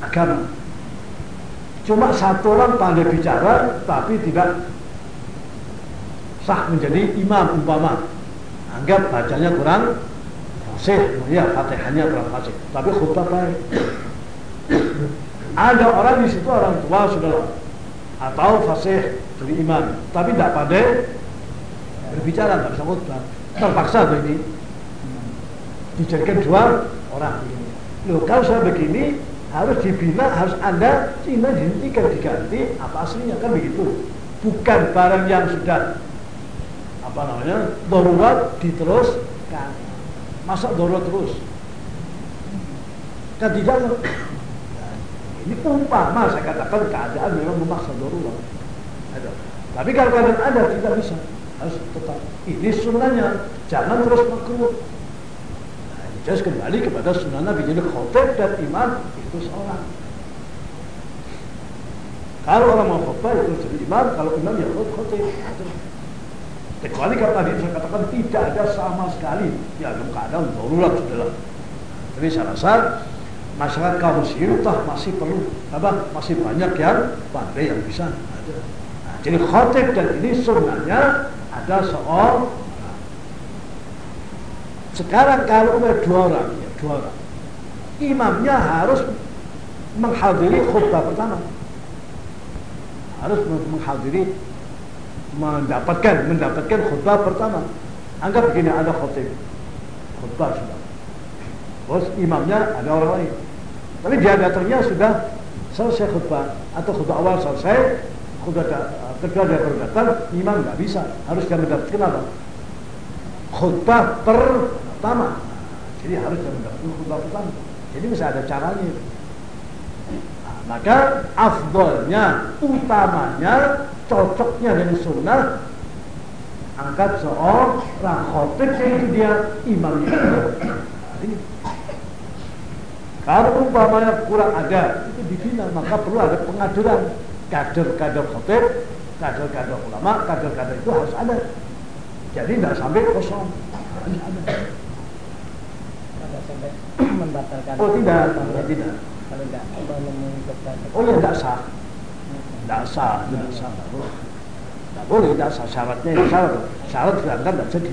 agama. Cuma satu orang pandai bicara tapi tidak sah menjadi imam umpama. Anggap bacanya kurang fasih, ya fatihahnya kurang fasih, tapi khutbah baik. ada orang di situ orang tua sudah atau fasih jadi imam, tapi tidak pandai berbicara, nggak bisa khutbah. Terpaksa begini dijadikan dua orang. Loh, kalau saya begini harus dibina, harus anda Cina dihentikan diganti apa aslinya kan begitu. Bukan barang yang sudah apa namanya darurat diteruskan. Masa darurat terus? Kan tidak ini umpama saya katakan keadaan memang memaksa darurat. Tapi kalau keadaan ada tidak bisa harus tetap ini sunnahnya jangan terus makruh Terus kembali kepada sunnah Nabi. Jadi khotib dan imam itu seorang. Kalau orang mau khotbah itu jadi imam, kalau imam ya khotib. Kecuali kalau tadi saya katakan tidak ada sama sekali. Ya dalam keadaan darurat sudahlah. Jadi saya rasa masyarakat kaum muslim masih perlu apa masih banyak yang pandai yang bisa ada. Nah, jadi khotib dan ini sunnahnya ada seorang sekarang kalau umur dua orang, ya dua orang, imamnya harus menghadiri khutbah pertama. Harus menghadiri mendapatkan mendapatkan khutbah pertama. Anggap begini ada khutbah, khutbah sudah. Terus imamnya ada orang lain. Tapi dia datangnya sudah selesai khutbah atau khutbah awal selesai, khutbah kedua dia baru imam nggak bisa, harus dia mendapatkan apa? Khutbah per pertama. Jadi harus mendapatkan khutbah pertama. Jadi bisa ada caranya. Nah, maka afdolnya, utamanya, cocoknya dengan sunnah angkat seorang khotib yaitu dia imamnya. Kalau umpamanya kurang ada, itu dibina, maka perlu ada pengaduran kader-kader khotib, kader-kader ulama, kader-kader itu harus ada. Jadi tidak sampai kosong, harus ada membatalkan. Oh tidak. Ya, tidak. Kalau tidak oh ya tidak sah. Tidak sah tidak sah. Tidak boleh. Tidak boleh tidak sah. Syaratnya yang syarat syarat dilanggar tidak jadi.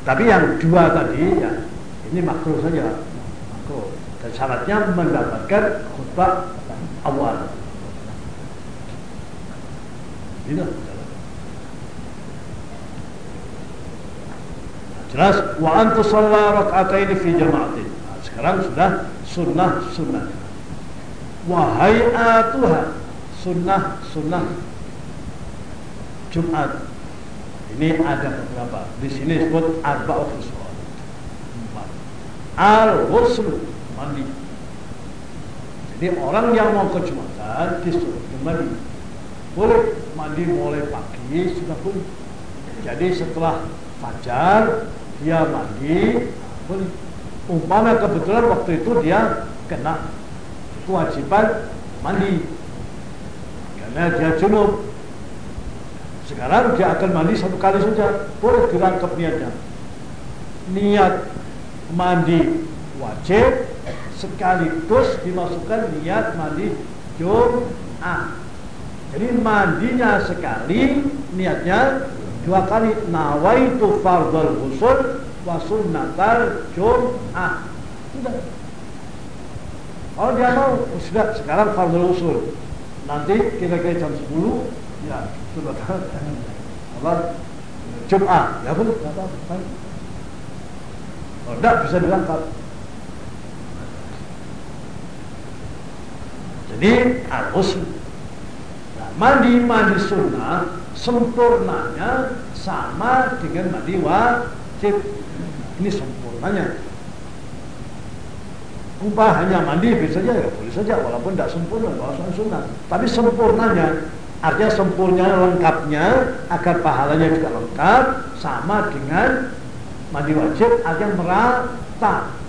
Tapi yang dua tadi ya ini makruh saja. Makruh. Dan syaratnya mendapatkan khutbah awal ini Jelas wa antu shalla rak'ataini fi jama'atin. Sekarang sudah sunnah sunnah. Wa hay'atuha sunnah sunnah Jumat. Ini ada beberapa. Di sini disebut arba'u khusus. Al-ghusl mandi. Jadi orang yang mau ke Jumatan disuruh mandi. Boleh mandi mulai pagi sudah boleh. Jadi setelah fajar dia mandi boleh umpama kebetulan waktu itu dia kena kewajiban mandi. Karena dia junub. Sekarang dia akan mandi satu kali saja. Boleh dirangkap niatnya. Niat mandi wajib sekaligus dimasukkan niat mandi Jum'ah jadi mandinya sekali niatnya dua kali. Nawaitu fardal husul wa sunnatal jum'ah. Sudah. Kalau dia mau sudah sekarang fardal usul nanti kira-kira jam 10 ya sudah. Apa Jumat ya boleh nggak apa-apa baik. kalau tidak bisa dilengkap jadi nah, mandi mandi sunnah sempurnanya sama dengan mandi wajib. Ini sempurnanya. Hanya mandi bisa saja ya boleh saja walaupun tidak sempurna walaupun sunnah. Tapi sempurnanya artinya sempurnanya lengkapnya agar pahalanya juga lengkap sama dengan mandi wajib artinya merata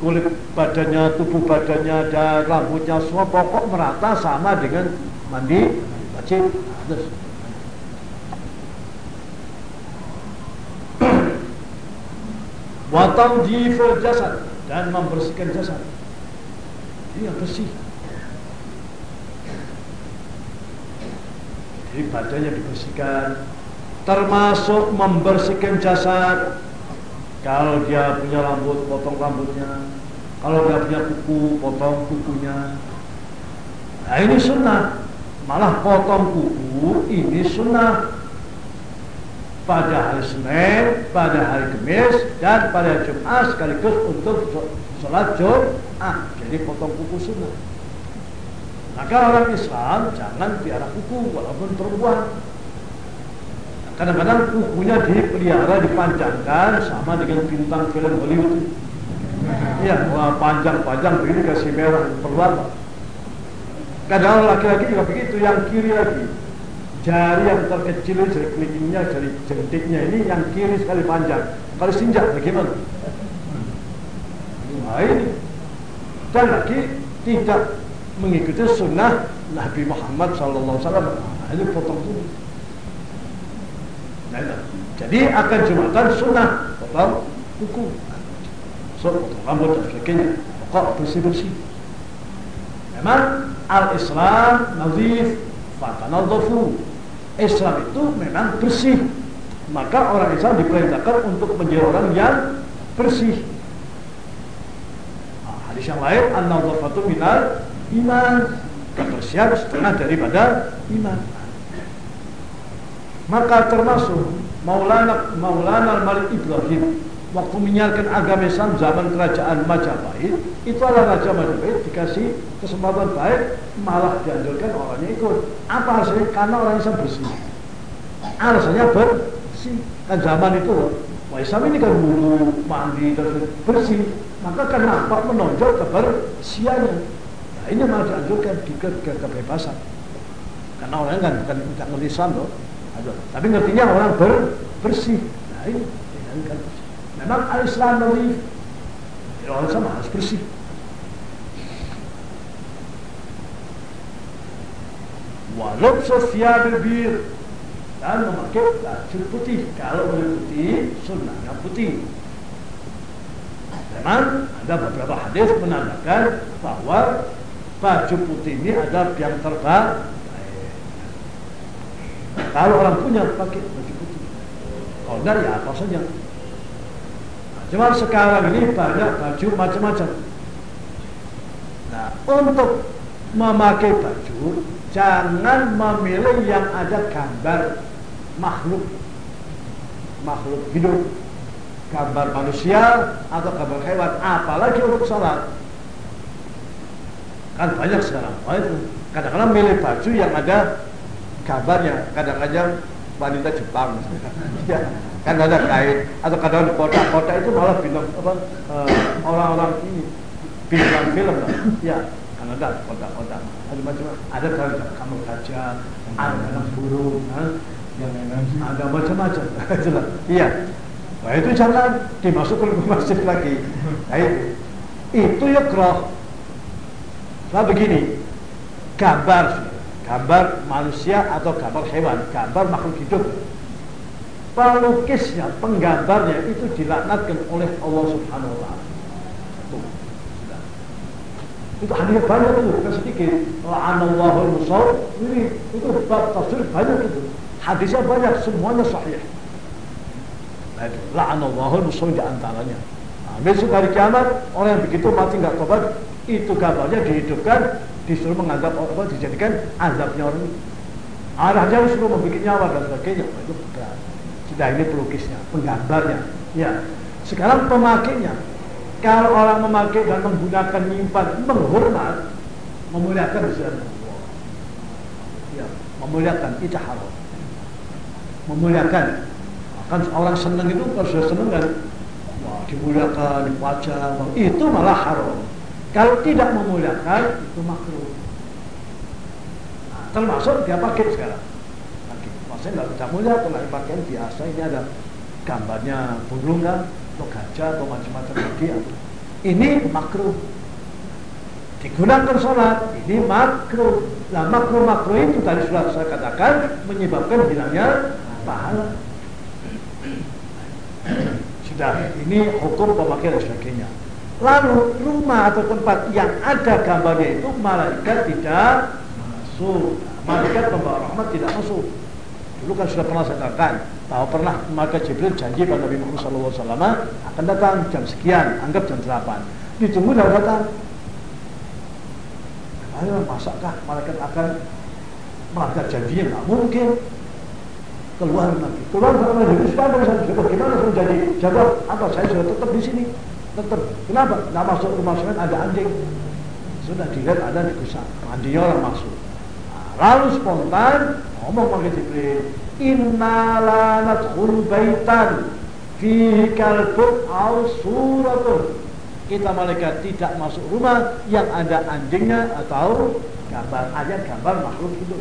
kulit badannya, tubuh badannya, dan rambutnya semua pokok merata sama dengan mandi wajib. Terus Watau jifil jasad dan membersihkan jasad. Yang bersih. Jadi badannya dibersihkan, termasuk membersihkan jasad. Kalau dia punya rambut, potong rambutnya. Kalau dia punya kuku, potong kukunya. Nah ini sunnah. Malah potong kuku ini sunnah pada hari Senin, pada hari Kamis, dan pada Jumat sekaligus untuk sholat Jumat. Jadi potong kuku sunnah. Maka orang Islam jangan piara kuku walaupun perempuan. Kadang-kadang kukunya dipelihara, dipanjangkan sama dengan bintang film Hollywood. Iya, wah panjang-panjang begini kasih merah perluan. Kadang laki-laki juga begitu, yang kiri lagi jari yang terkecil jari kelingkingnya, jari jentiknya ini yang kiri sekali panjang. Kalau sinjak bagaimana? Ini. Dan lagi tidak mengikuti sunnah Nabi Muhammad SAW. Nah, ini potong dulu. Jadi akan jumatan sunnah potong kuku, so, potong rambut dan sebagainya. Kok bersih-bersih. Memang al-Islam nazif fatanadhafu Islam itu memang bersih. Maka orang Islam diperintahkan untuk menjadi orang yang bersih. Nah, hadis yang lain, an-nadhafatu minal iman. Kebersihan setengah daripada iman. Maka termasuk Maulana Maulana Malik Ibrahim waktu menyiarkan agama Islam zaman kerajaan Majapahit itu adalah Raja Majapahit dikasih kesempatan baik malah dianjurkan orangnya ikut. Apa hasilnya? Karena orang Islam bersih. Alasannya bersih. Kan zaman itu Wah Islam ini kan bulu mandi dan bersih. Maka kenapa menonjol kebersihannya. Nah ini malah dianjurkan ke kebebasan. Karena orang kan bukan ngerti Islam loh tapi ngertinya orang ber, bersih nah ini kan Memang al-Islam nadif. Ya, orang sama harus bersih. Walau sosial bir dan memakai baju putih. Kalau boleh putih, sunnahnya putih. Memang ada beberapa hadis menandakan bahwa baju putih ini ada yang terbaik. Kalau orang punya pakai baju putih. Kalau tidak ya apa saja. Cuma sekarang ini banyak baju macam-macam. Nah, untuk memakai baju jangan memilih yang ada gambar makhluk makhluk hidup gambar manusia atau gambar hewan apalagi untuk sholat kan banyak sekarang kadang-kadang milih baju yang ada gambarnya kadang-kadang wanita Jepang. [LAUGHS] Ya kan ada kain atau kadang kota-kota itu malah bilang apa uh, orang-orang ini. Bintang film lah ya kan ada kota-kota ada macam ada kamu kaca ada burung yang ada macam-macam. Iya. Nah itu jangan dimasukkan ke masjid lagi. Nah, itu itu ya kroh nah begini. Gambar gambar manusia atau gambar hewan gambar makhluk hidup pelukisnya, penggambarnya itu dilaknatkan oleh Allah Subhanahu wa taala. Itu hadis banyak itu, bukan sedikit. La'anallahu al Ini itu bab tafsir banyak itu. Hadisnya banyak, semuanya sahih. Nah itu, la'anallahu al di antaranya. Nah, besok hari kiamat, orang yang begitu mati nggak tobat, itu gambarnya dihidupkan, disuruh menganggap apa dijadikan azabnya orang itu. Arahnya disuruh membuat nyawa dan sebagainya. Oh, itu berat. Sudah ini pelukisnya, penggambarnya. Ya. Sekarang pemakainya. Kalau orang memakai dan menggunakan nyimpan menghormat, memuliakan bisa Ya, memuliakan itu haram. Memuliakan. Kan orang senang itu sudah senang kan wah dimuliakan, dipajang, itu malah haram. Kalau tidak memuliakan itu makruh. Nah, termasuk dia pakai sekarang. Pakai. Maksudnya nggak bisa mulia, kalau pakaian biasa ini ada gambarnya burung kan, atau gajah atau macam-macam lagi. Ini makruh. Digunakan sholat, ini makruh. Nah makruh makruh itu tadi sudah saya katakan menyebabkan hilangnya pahala. Sudah, ini hukum pemakaian dan sebagainya. Lalu rumah atau tempat yang ada gambarnya itu malaikat tidak masuk. Malaikat pembawa rahmat tidak masuk. Dulu kan sudah pernah saya katakan bahwa pernah malaikat Jibril janji pada Nabi Muhammad SAW akan datang jam sekian, anggap jam 8. Ditunggu dan datang. Ayo, masakkah malaikat akan melanggar janjinya? Nggak mungkin. Keluar lagi. Keluar sama. Sekarang saya bagaimana saya jadi jawab apa? Saya sudah tetap di sini tetap kenapa? Nggak masuk rumah semen ada anjing. Sudah dilihat ada di kusat mandinya orang masuk. Nah, lalu spontan ngomong pakai Jibril innala nadkhul baitan kalbun aw suratun. Kita malaikat tidak masuk rumah yang ada anjingnya atau gambar ayat gambar makhluk itu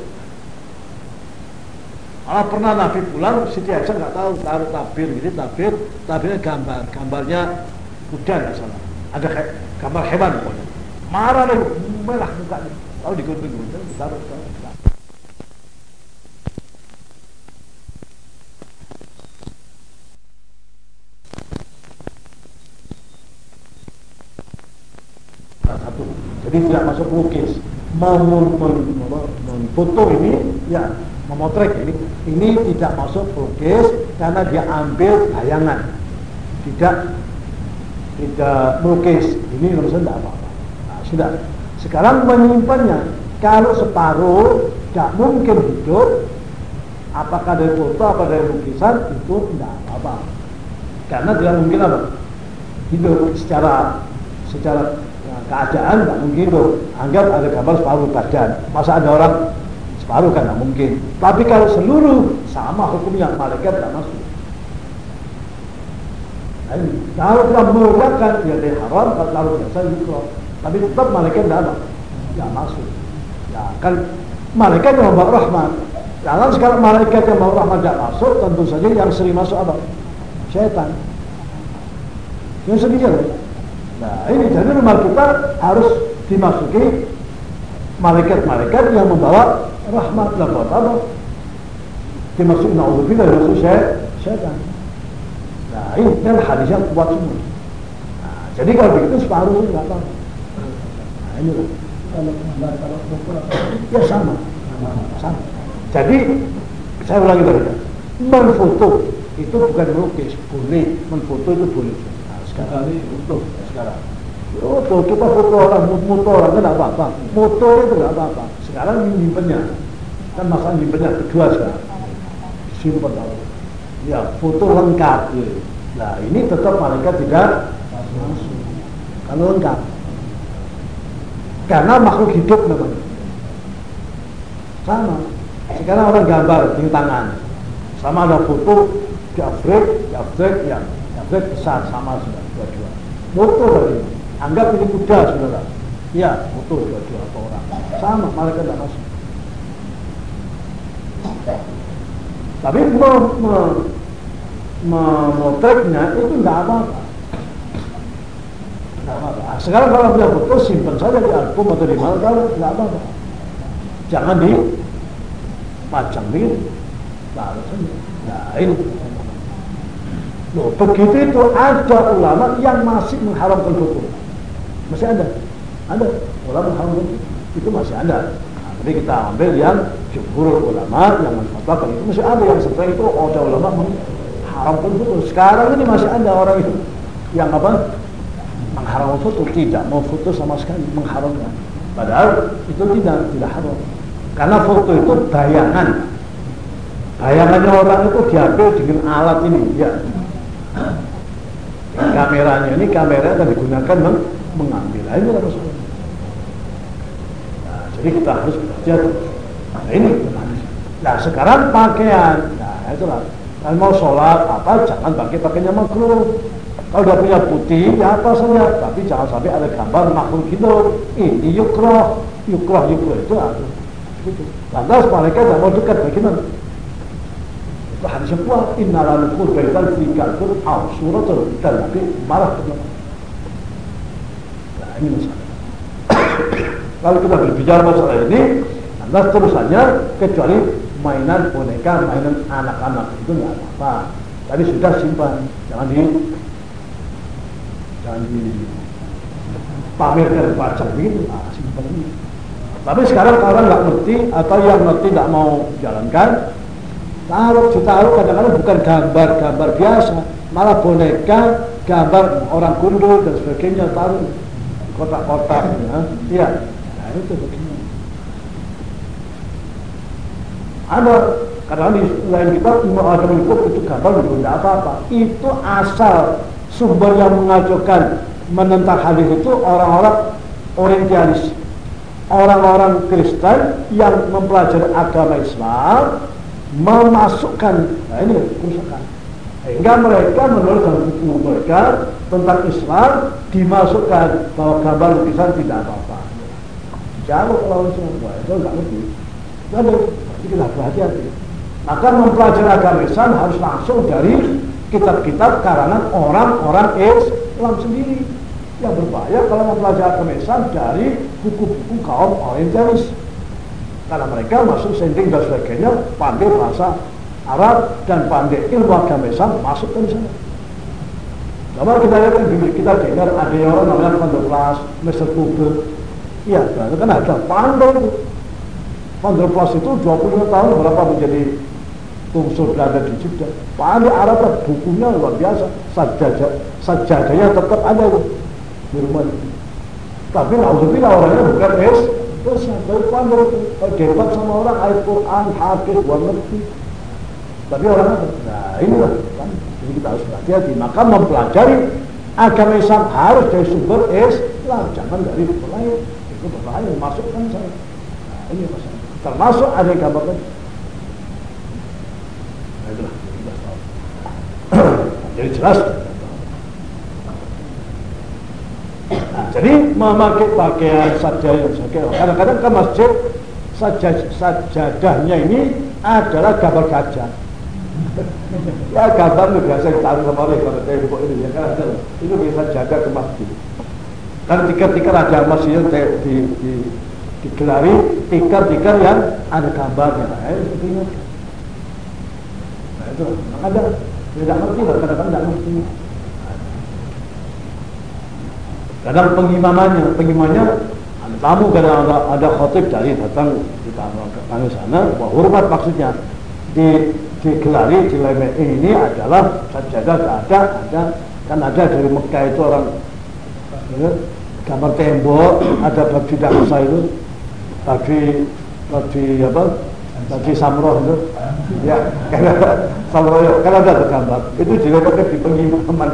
Malah pernah Nabi pulang, Siti Aisyah nggak tahu taruh tabir, ini tabir, tabirnya gambar, gambarnya kuda nggak salah ada kayak gambar hewan pokoknya. Marah lagi merah mukanya lalu digunting-gunting ditaruh taruh satu. Jadi tidak masuk lukis. Memfoto ini ya memotret ini. Ini tidak masuk lukis karena dia ambil bayangan. Tidak tidak melukis. Ini saya tidak apa-apa. Nah, sudah. Sekarang menyimpannya kalau separuh tidak mungkin hidup apakah dari foto apa dari lukisan itu tidak apa-apa. Karena tidak mungkin apa? Hidup secara secara ya, keadaan tidak mungkin hidup. Anggap ada gambar separuh badan. Masa ada orang separuh kan tidak mungkin. Tapi kalau seluruh sama hukumnya. Malaikat tidak masuk kalau telah mengeluarkan ya dia haram, kalau biasa itu. Tapi tetap malaikat ada, tidak masuk. Ya kan malaikat yang membawa rahmat. Jangan sekarang malaikat yang membawa rahmat tidak masuk, tentu saja yang sering masuk apa? Setan. Yang sedih Nah ini jadi rumah kita harus dimasuki malaikat-malaikat yang membawa rahmat. Lah buat apa? Dimasuki naudzubillah masuk setan. Nah ini kan hadisnya kuat semua. Nah, jadi kalau begitu separuh nggak apa. Nah ini loh. Kalau kalau ya sama. sama. Jadi saya ulangi tadi, menfoto itu bukan melukis, boleh menfoto itu boleh. Nah, sekarang ini untuk sekarang. Oh, kita foto orang, foto orang itu tidak apa-apa. Foto itu tidak apa-apa. Sekarang nyimpennya, kan masalah nyimpennya kedua sekarang. Simpan tahu ya foto lengkap. Nah ini tetap malaikat tidak kalau lengkap. Karena makhluk hidup memang. Sama. Sekarang orang gambar di tangan. Sama ada foto di upgrade di upgrade ya di upgrade besar sama sudah dua-dua. Foto tadi. Anggap ini kuda saudara. Ya foto dua-dua orang. Sama malaikat tidak masuk tapi memotretnya itu tidak apa-apa. Tidak apa-apa. Nah, sekarang kalau punya foto simpan saja di album atau di mana tidak apa-apa. Jangan dipajang di taruh saja. Nah ini. Loh, begitu itu ada ulama yang masih mengharamkan foto. Masih ada. Ada ulama mengharamkan itu masih ada. Tapi kita ambil yang jumhur ulama yang menfatwakan itu masih ada yang setelah itu ada ulama haramkan foto. Sekarang ini masih ada orang itu yang apa? Mengharamkan foto, tidak mau foto sama sekali, mengharamkan. Padahal itu tidak tidak haram. Karena foto itu bayangan. Bayangannya orang itu diambil dengan alat ini, ya. Kameranya ini kamera yang digunakan meng mengambil. Harus. Nah, jadi kita harus belajar. Nah, ini. Nah, sekarang pakaian. Nah, itulah. Kalau mau sholat apa jangan pakai pakainya makruh. Kalau udah punya putih ya apa saja, tapi jangan sampai ada gambar makhluk hidup. Ini yukroh, yukroh, yukroh itu ada. Gitu. Lantas mereka tidak mau dekat bagaimana? Itu hadis yang kuat. Inna la nukul baitan fi kalkur aw suratul dan Nabi marah Nah ini masalah. Kalau kita berbicara masalah ini, lantas terusannya kecuali mainan boneka, mainan anak-anak itu nggak apa-apa. Tapi sudah simpan, jangan di jangan di pamerkan pajak begitu, ah, simpan ini. Tapi sekarang orang nggak ngerti atau yang ngerti nggak mau jalankan, taruh ditaruh kadang-kadang bukan gambar-gambar biasa, malah boneka, gambar orang gundul dan sebagainya taruh kotak-kotak, ya. Nah itu begini. Ada karena di lain kita ada mengikut itu gambar tidak apa-apa. Itu asal sumber yang mengajukan menentang hadis itu orang-orang orientalis orang-orang Kristen yang mempelajari agama Islam memasukkan nah ini kerusakan sehingga mereka menulis dalam buku mereka tentang Islam dimasukkan bahwa gambar lukisan tidak apa-apa jauh kalau Islam itu nggak ngerti. Jadi kita berhati-hati maka mempelajari agama Islam harus langsung dari kitab-kitab karangan orang-orang Islam sendiri. Yang berbahaya kalau mempelajari agama Islam dari buku-buku kaum orientalis. Karena mereka masuk sending dan sebagainya pandai bahasa Arab dan pandai ilmu agama Islam masuk ke sana. Nama kita lihat kan kita dengar ada orang namanya Van der Plas, Mr. Kube iya kan ada pandai itu Van der Plas itu 25 tahun berapa menjadi unsur berada di Jeddah pandai Arab bukunya luar biasa sajadah sajadahnya tetap ada itu di rumah itu. Tapi naudzubillah orangnya bukan es, terus dari pandai debat sama orang ayat Quran, hadis, buat ngerti. Tapi orang apa? Nah inilah kan. Jadi kita harus hati-hati. Maka mempelajari agama Islam harus dari sumber Islam, jangan dari lain. Itu berbahaya, masukkan saya. Nah ini masalah. Termasuk ada yang gambarkan. Nah itulah. [CLEARS THROAT] Jadi jelas Nah, jadi memakai pakaian saja yang saja. Kadang-kadang ke masjid sajad, sajadahnya ini adalah gambar gajah. ya gambar itu biasa ditaruh sama orang pada tembok ini ya kan itu bisa jaga ke masjid. Kan tikar-tikar ada masjid di, di, di, digelari tikar-tikar yang ada gambarnya. Nah, seperti itu. Nah itu, ada tidak ngerti lah, kadang-kadang tidak ngerti. kadang pengimamannya pengimannya ada tamu kadang ada, ada khotib dari datang di tamu sana wah hormat maksudnya di digelari di lemek ini adalah sajadah ada ada kan ada dari Mekah itu orang ya, gambar tembok ada baju daksa itu baju baju apa baju samroh itu ya karena samroh kan ada gambar itu juga pakai di pengimaman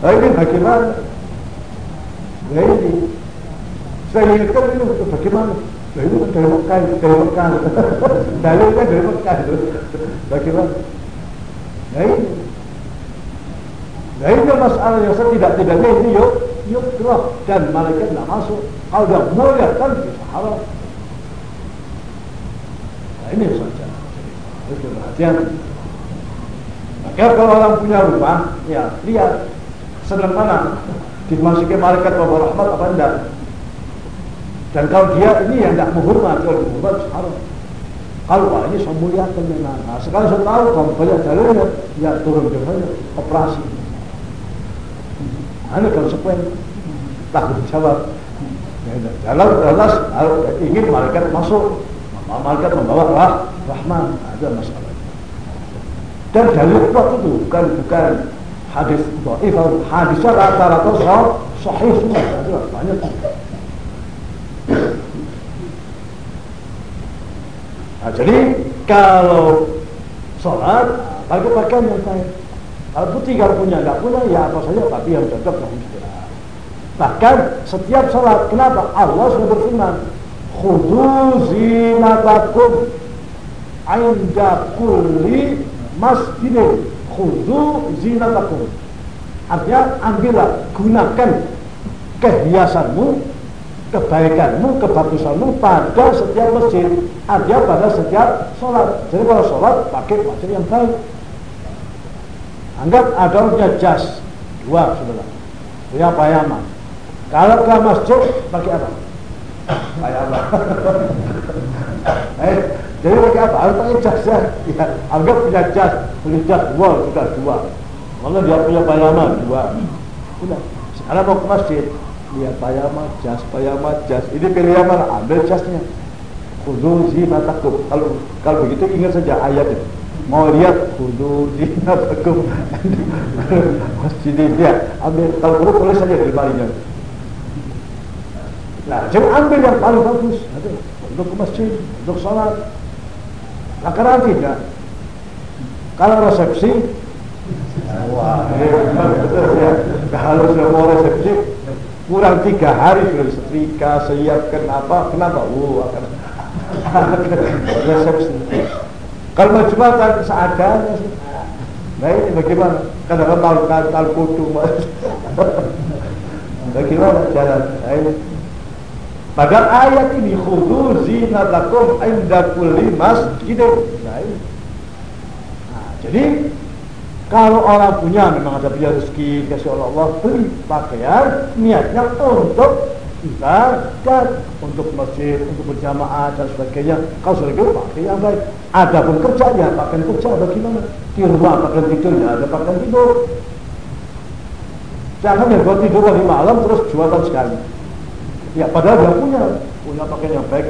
nah ini bagaimana Nah ini, saya ingatkan itu bagaimana? Nah itu dari Mekah, dari Mekah. Dalilnya dari Mekah itu. Bagaimana? Nah ini. Nah ini masalah yang setidak-tidaknya ini yuk, yuk roh dan malaikat tidak masuk. Kalau sudah mulia kan bisa haram. Nah ini saja. Harus perhatian. Maka kalau orang punya rumah, ya lihat sedang mana dimasuki malaikat bawa rahmat apa enggak dan kalau dia ini yang tidak menghormat kalau menghormat haram kalau wah ini saya muliakan memang nah, sekarang saya tahu kalau banyak dalilnya ya turun saja operasi anu konsekuen. Takut jawab. Ya, jalan jelas ingin malaikat masuk. Malaikat membawa rah, rahman. Nah, Ada masalah. Dan dalil kuat itu bukan bukan hadis dhaif hadis rata-rata sahih semua. Nah, banyak. Nah, jadi kalau sholat pakai pakaian yang baik kalau putih kalau punya, nggak punya ya apa saja, tapi yang cocok yang istirahat. Bahkan setiap sholat, kenapa? Allah sudah berfirman, khudu zinatakum inda kulli masjidin. Khudu zinatakum. Artinya ambillah gunakan kehiasanmu kebaikanmu, kebagusanmu pada setiap masjid. Ada pada setiap sholat. Jadi kalau sholat pakai baju yang baik anggap ada punya jas dua saudara punya payaman. Kalau ke masjid pakai apa? payaman. [LAUGHS] Eh, jadi pakai apa? harus pakai jas ya, ya anggap punya jas beli jas dua sudah dua. Kalau dia punya payaman dua. Udah sekarang mau ke masjid. Lihat payama jas payama jas. Ini pilih yang mana? Ambil jasnya. Khudu zinatakum kalau kalau begitu ingat saja ayat itu mau lihat? Khudu zinatakum masjid dia ambil kalau perlu tulis saja di balinya. Nah jangan ambil yang paling bagus. Untuk ke masjid untuk sholat. Nah karena tidak kalau resepsi wah kalau sudah mau resepsi kurang tiga hari sudah setrika, siapkan apa, kenapa? Oh, akan [LAUGHS] resepsi. Kalau mau jumatan seadanya sih. Nah ini bagaimana? Kadang-kadang tal tal kudu Bagaimana jalan? Nah, ini. Padahal ayat ini khudu zinatakum inda kulli masjid. Nah, ini. Nah, jadi kalau orang punya memang ada biaya rezeki kasih oleh Allah beli pakaian niatnya untuk ibadat, untuk masjid, untuk berjamaah dan sebagainya. Kalau sudah gitu pakai yang baik. Ada pun kerja ya pakaian kerja bagaimana? Di rumah pakaian tidur ya ada pakaian tidur. Jangan ya buat tidur hari malam terus jualan sekali. Ya padahal dia punya punya pakaian yang baik.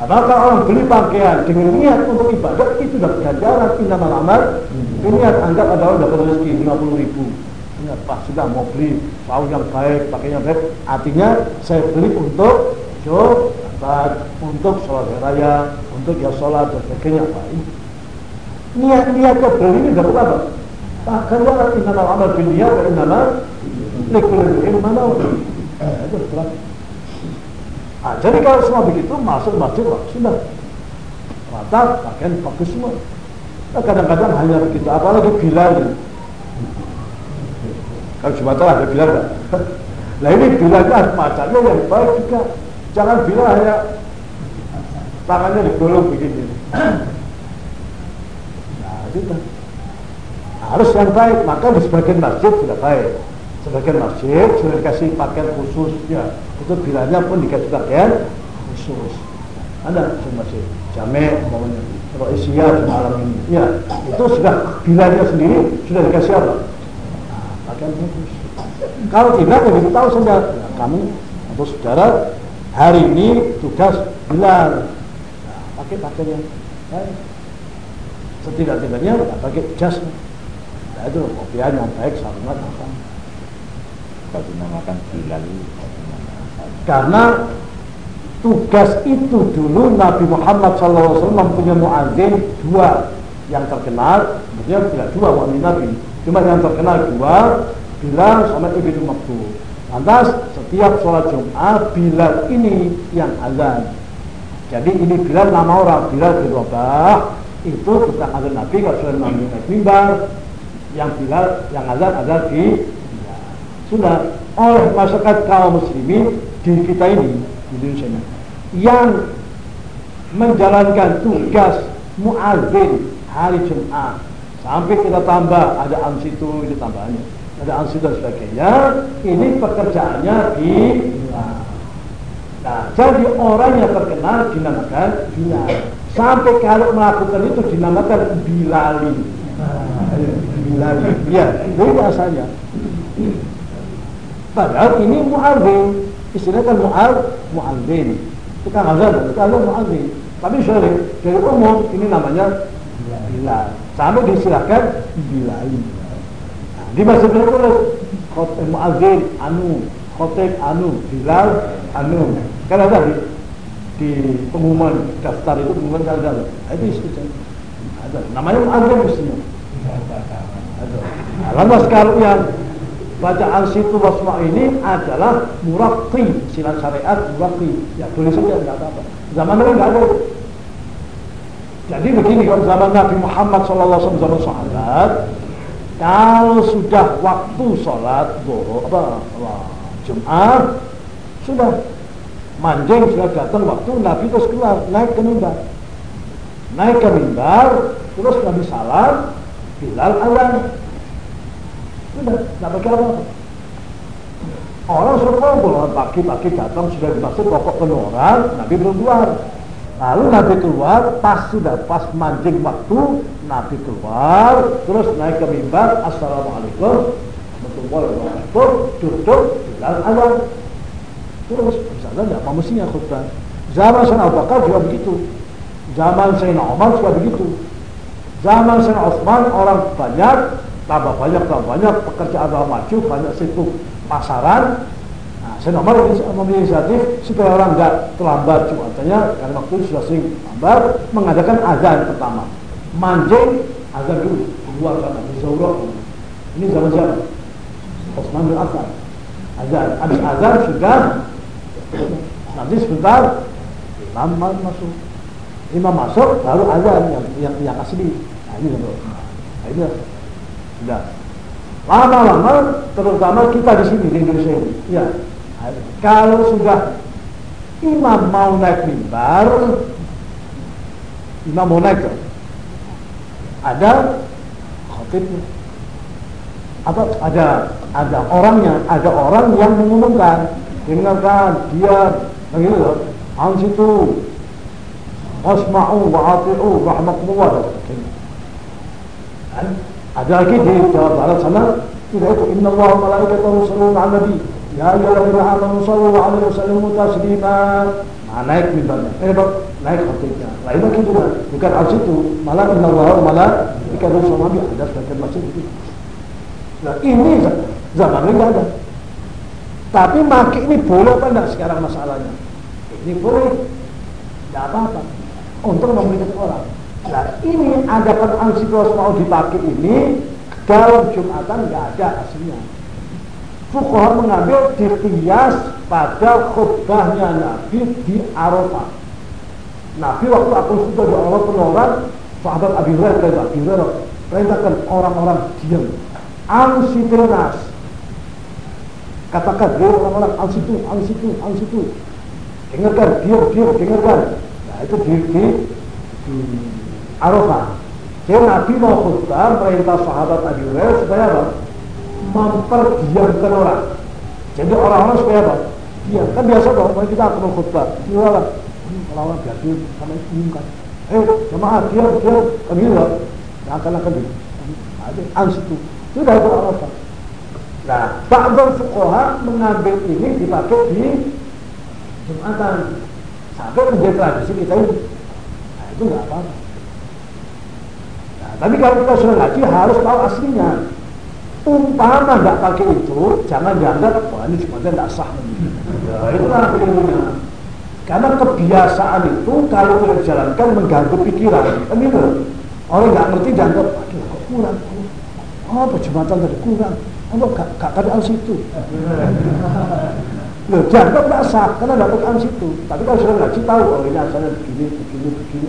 Nah, maka orang beli pakaian dengan niat untuk ibadah itu dapat ganjaran innamal amal ini niat anggap ada orang dapat rezeki 50 ribu ingat pak sudah mau beli bau yang baik pakaian yang baik. Artinya saya beli untuk show untuk sholat raya untuk ya sholat dan sebagainya apa ini niat niat ke beli ini dapat apa pak. Karena innamal amal bin niat wa likul mana itu Nah, jadi kalau semua begitu masuk masjid wah, sudah. Rata pakaian bagus semua. Nah, kadang-kadang hanya begitu, apalagi Bilal. Kalau Jumatan ada Bilal kan? Nah ini Bilal kan pacarnya yang baik juga. Jangan Bilal hanya tangannya digolong begini. Nah, itu harus yang baik. Maka di sebagian masjid sudah baik. Sebagian masjid sudah dikasih pakaian khusus ya itu bilanya pun dikasih pakaian khusus ada masih jamek maunya kalau Asia malam ini ya itu sudah bilanya sendiri sudah dikasih apa nah, khusus. Kalau tidak ya tahu saja ya, kami atau saudara hari ini tugas bilal nah, pakai pakaian yang baik setidak-tidaknya ya, pakai jas. Nah, itu kopian yang baik selamat apa. Kalau dinamakan bilal karena tugas itu dulu Nabi Muhammad SAW punya muadzin dua. Yang terkenal, maksudnya tidak dua wali Nabi, cuma yang terkenal dua, Bilal sama Ibnu Maktum. Lantas setiap sholat Jumat Bilal ini yang azan. Jadi ini Bilal nama orang Bilal bin Rabah itu tentang azan Nabi kalau sudah Nabi naik mimbar yang Bilal yang azan azan di ya. sudah oleh masyarakat kaum muslimin di kita ini di Indonesia yang menjalankan tugas muadzin hari Jumat sampai kita tambah ada ansitu itu tambahannya. Ada ansitu dan sebagainya. Ini pekerjaannya di nah jadi orang yang terkenal dinamakan Bilal. Sampai kalau melakukan itu dinamakan Bilali Bilali ya itu asalnya. Padahal ini muadzin. Istilahnya kan mu'al mu'adzin. Kita azan azan mu'adzin. Tapi sorry dari umum ini namanya bilal sampai diistilahkan bilal nah, di masjid terus khotib mu'adzin anu khotib anu bilal anu kan ada di di pengumuman daftar itu pengumuman ada. Nah, itu istilah ada. Namanya muadzin mestinya. Ada. Nah, lantas kalau yang bacaan situ wasma ini adalah muraqi silat syariat muraqi ya tulis saja nggak apa-apa zaman dulu nggak ada jadi begini kalau zaman Nabi Muhammad SAW zaman sahabat kalau sudah waktu sholat bohong apa, Jumat sudah. Manjing sudah datang waktu Nabi terus keluar naik ke mimbar. Naik ke mimbar terus Nabi salam Bilal azan. Sudah nggak pakai apa orang sudah kumpul pagi-pagi datang sudah di masjid pokok penuh orang Nabi belum keluar lalu Nabi keluar pas sudah pas manjing waktu Nabi keluar terus naik ke mimbar Assalamualaikum warahmatullahi duduk Bilal azan terus misalnya tidak apa mestinya khutbah? Zaman Sayyidina Abu Bakar juga begitu. Zaman Sayyidina Umar juga begitu. Zaman Sayyidina Utsman orang banyak tambah banyak tambah banyak pekerjaan tambah maju banyak situ pasaran Sayyidina Umar memilih inisiatif supaya orang tidak terlambat Jumatnya karena waktu sudah sering lambat mengadakan azan pertama manjing azan dulu keluar sana di Zaurah ini zaman siapa? Utsman bin Affan azan habis azan sudah Nanti sebentar imam masuk. Imam masuk baru azan yang yang yang asli. Nah ini loh. Nah ini sudah. Lama-lama terutama kita di sini di Indonesia ini. Ya. Kalau sudah imam mau naik mimbar, imam mau naik ada khotibnya. Apa? Ada ada orangnya ada orang yang mengumumkan. Dengarkan dia begitu loh an situ. Wasma'u wa ati'u rahmatullah. Ada lagi di Jawa Barat sana tidak itu inna Allah malaikatahu yusalluna 'alan nabi ya ayyuhalladzina amanu sallu 'alaihi wa sallimu taslima. Nah naik mimbarnya eh bak naik khotibnya lain lagi juga bukan al situ. Malah inna Allah malaikatahu yusalluna 'alan nabi ada sebagian masjid itu nah ini zaman ini ada. Tapi maki ini boleh apa enggak sekarang masalahnya? Ini boleh. Tidak apa-apa. Untuk memberikan orang. Nah ini Quran situasi mau dipakai ini dalam Jumatan nggak ada aslinya Fuqaha mengambil dikias pada khutbahnya Nabi di Arafah. Nabi waktu aku sudah di Allah penolong sahabat Abi Hurairah Abi Hurairah perintahkan orang-orang diam. Ansitirnas katakan dia orang-orang ansitu ansitu ansitu dengarkan diam diam dengarkan. Nah itu di, di, di Arafah. Jadi Nabi mau khutbah perintah sahabat Abi Hurairah supaya apa memperdiamkan orang. Jadi orang-orang supaya apa? Diam kan biasa dong kalau kita akan khutbah. Orang orang-orang biar diam sama diam kan? Eh jemaah diam diam kan gitu loh nah, akan akan di ada ansitu sudah itu Arafah nah Ba'dul Fuqaha mengambil ini dipakai di Jumatan. Sampai menjadi tradisi kita ini. Nah itu nggak apa-apa. Nah, tapi kalau kita sudah ngaji harus tahu aslinya umpama nggak pakai itu jangan dianggap wah ini Jumatan nggak sah. Ya itulah ilmunya karena kebiasaan itu kalau tidak dijalankan mengganggu pikiran kan itu orang nggak ngerti dianggap aduh kok kurang? Oh apa Jumatan tadi kurang. Apa gak, gak ada al situ. Loh, dianggap nggak sah karena dapat al situ. Tapi kalau sudah ngaji tahu, oh ini asalnya begini, begini, begini.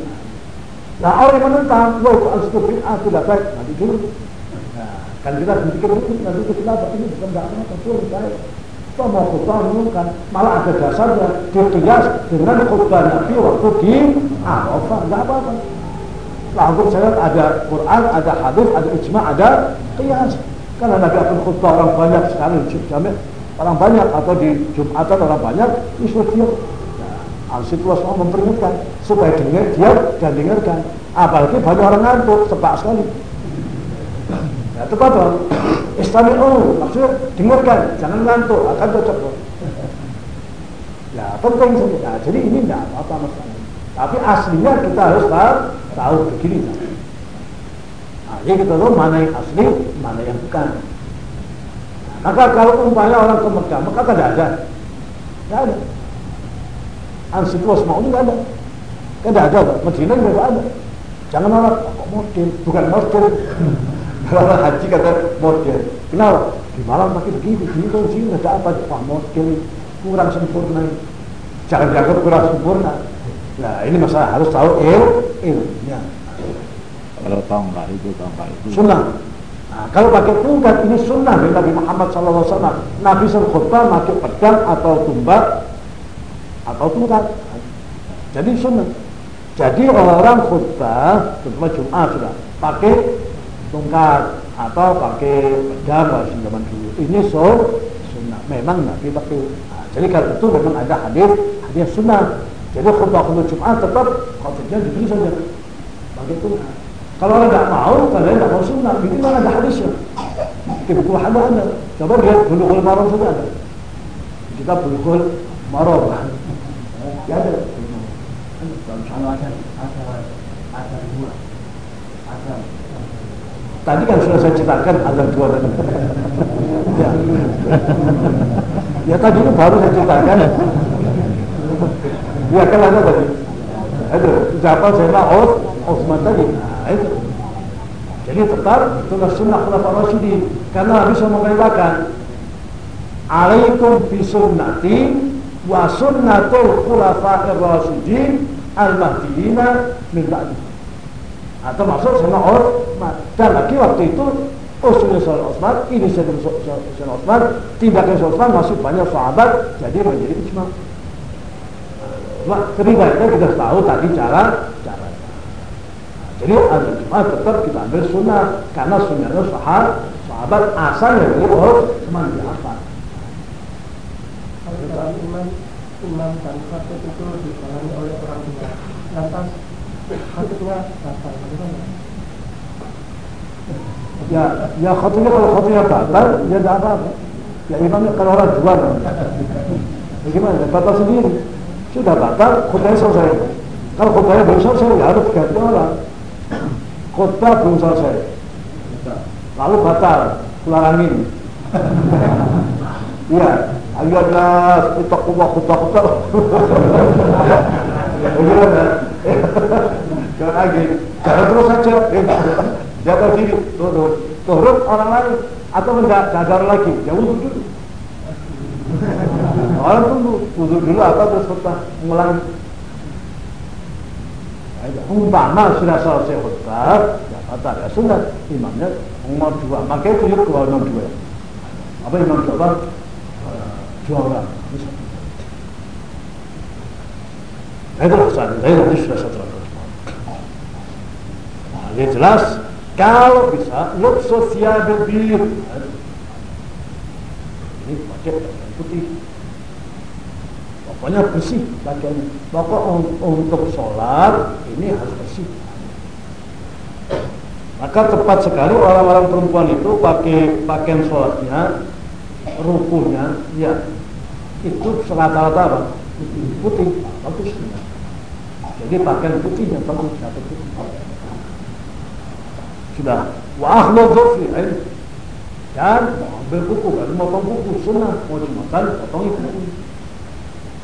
Nah orang yang menentang, wah itu al situ bid'ah tidak baik, nanti dulu. Kan kita berpikir itu nanti itu kenapa ini bukan nggak apa itu baik. Kita mau khutbah kan. Malah ada dasarnya. Dikias dengan khutbah Nabi waktu di Arafah, nggak apa-apa. Untuk saya ada Quran, ada hadis, ada ijma, ada kias. Karena Nabi akan khutbah orang banyak sekali di Jami orang banyak atau di Jumatan orang banyak itu sudah dia nah, situasi memperingatkan supaya dengar dia dan dengarkan. Apalagi banyak orang ngantuk sepak sekali ya itu apa istami'u maksudnya dengarkan jangan ngantuk akan cocok ya penting nah, jadi ini tidak apa-apa masalah tapi aslinya kita harus tahu tahu begini nah, jadi kita tahu mana yang asli mana yang bukan maka kalau umpamanya orang ke Mekah tidak ada. Tidak ada. Ansitu Asma'ul nggak ada. Kan nggak ada. Medina nggak ada. Jangan orang kok model, bukan model. Kalau haji kata model. Kenapa? Di malam pakai begini, begini kalau sini nggak ada apa, wah model kurang sempurna. Jangan dianggap kurang sempurna. Nah ini masalah harus tahu il ilmunya. Kalau tongkat itu tongkat itu. Sunnah. Nah, kalau pakai tungkat ini sunnah dari Nabi Muhammad SAW. Nabi khutbah pakai pedang atau tumbak atau tungkat. Jadi sunnah. Jadi orang khutbah, terutama Jumat sudah pakai tungkat atau pakai pedang bahasa zaman dulu. Ini so sunnah. Memang Nabi pakai. Nah, jadi kalau itu memang ada hadis hadis sunnah. Jadi khutbah khutbah Jumat tetap khutbahnya diberi saja pakai tungkat. Kalau orang nggak mau, kalian nggak mau sunnah, itu mana ada hadisnya. Di buku ada ada. Coba lihat bulughul maram saja ada. Kita bulughul maram. Ya ada. Kalau ada ada ada dua, ada Tadi kan sudah saya ceritakan ada tadi. ya. ya tadi itu baru saya ceritakan. ya kan ada tadi. Ada. Siapa saya Os Osman tadi. Nah, itu. Jadi tetap itulah sunnah khulafah rasyidin karena Nabi SAW mengatakan Alaikum bi sunnati wa sunnatul khulafa'ir rasyidin al-mahdiyina min. Atau maksud sama Utsman. Dan lagi waktu itu usulnya Sayyidina Utsman, ini Sayyidina Utsman, tindakan Sayyidina Utsman masih banyak sahabat jadi menjadi ijma. Cuma lebih baiknya kita tahu tadi cara cara jadi al ijma tetap kita ambil sunnah karena sunnahnya sahabat sahabat asal dari Utsman di apa? Kalau imam imam dan khatib itu dijalani oleh orang tua, lantas khatibnya? Ya, ya khutbahnya kalau khutbahnya batal, ya tidak apa-apa. Ya imamnya kalau orang jual, bagaimana? Ya, batal sendiri. Sudah batal, khutbahnya selesai. Kalau khutbahnya belum selesai, ya harus ganti orang. Khutbah belum selesai. Lalu batal, keluar angin. [LAUGHS] Iya, ayatlah kita khutbah khutbah khutbah. [LAUGHS] Bagaimana? Jangan lagi, jangan terus saja. Jatuh diri, turun, turun orang lain atau enggak sadar lagi, ya wudhu dulu. [LAUGHS] Orang tunggu, wudhu dulu apa terus khutbah ngulang. Umpama sudah selesai khutbah, ya kata ya sudah imamnya nomor dua, makanya itu yuk dua nomor dua. Apa imam dua? Dua orang. Nah, itu rasanya, itu sudah satu dia jelas kalau bisa look sosial bir ini pakai pakaian putih. Pokoknya bersih pakaiannya pokok untuk sholat ini harus bersih. Maka tepat sekali orang-orang perempuan itu pakai pakaian sholatnya rukunya ya itu rata-rata apa? Putih. Bagus. Jadi pakaian putih yang bagus putih sudah. Wa akhlu dhufri dan ambil kuku kan motong kuku sunnah. Mau dimakan potong itu.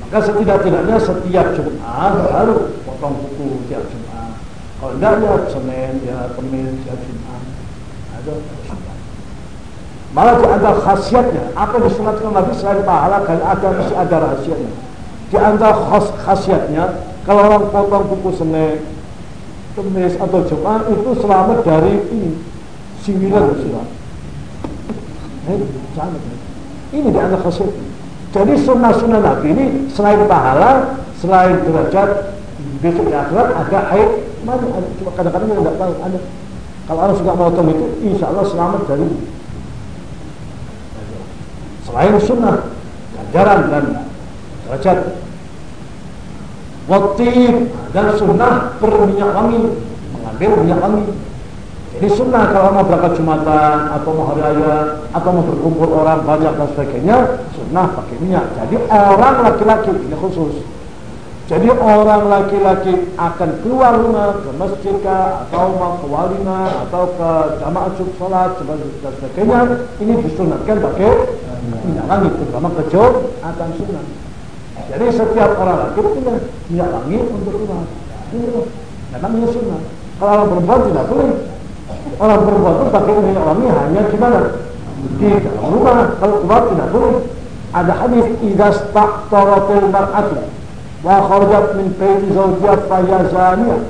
Maka setidak-tidaknya setiap Jumat baru potong kuku tiap Jumat. Kalau enggak ya Senin ya Kamis ya Jumat. Ada malah di antara khasiatnya. Apa disunatkan Nabi selain pahala kan ada masih ada rahasianya. Di antara khas, khasiatnya kalau orang potong kuku Senin Kemis atau Jumat itu selamat dari ini singilan sudah. Ini di antara khasut. Jadi sunnah-sunnah Nabi ini selain pahala, selain derajat besok di akhirat ada air mana ada cuma kadang-kadang tidak tahu ada. Kalau orang suka motong itu, insya Allah selamat dari selain sunnah, ganjaran dan derajat Waktu dan sunnah berminyak wangi mengambil minyak wangi. Jadi sunnah kalau mau berangkat jumatan atau mau hari raya atau mau berkumpul orang banyak dan sebagainya sunnah pakai minyak. Jadi orang laki-laki ini khusus. Jadi orang laki-laki akan keluar rumah ke masjid atau mau ke walimah atau ke jamaah sholat dan sebagainya. Ini disunatkan pakai minyak wangi terutama ke akan sunnah Jadi setiap orang laki punya minyak wangi untuk rumah. Itu ya, namanya sunnah. Kalau orang perempuan tidak boleh. Orang perempuan itu pakai minyak wangi hanya di mana? Di dalam rumah. Kalau keluar tidak boleh. Ada hadis idza staqtaratil mar'atu wa kharajat min baiti zawjiha fayazaniyah.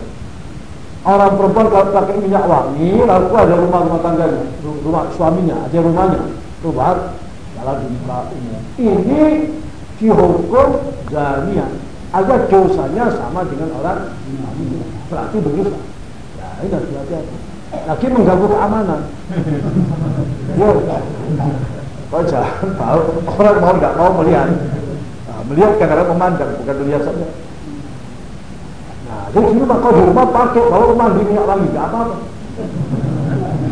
Orang perempuan kalau pakai minyak wangi lalu ada rumah rumah tangganya, rumah suaminya, ada rumahnya, keluar jalan di muka umum. Ini dihukum zania. Agar dosanya sama dengan orang berarti berdosa. Ya ini harus hati-hati. Lagi mengganggu keamanan. Ya, kau jangan tahu orang mau nggak mau melihat. Nah, melihat kadang-kadang memandang, bukan melihat saja. Nah, jadi sini maka di rumah pakai bawa mandi minyak wangi, nggak apa-apa.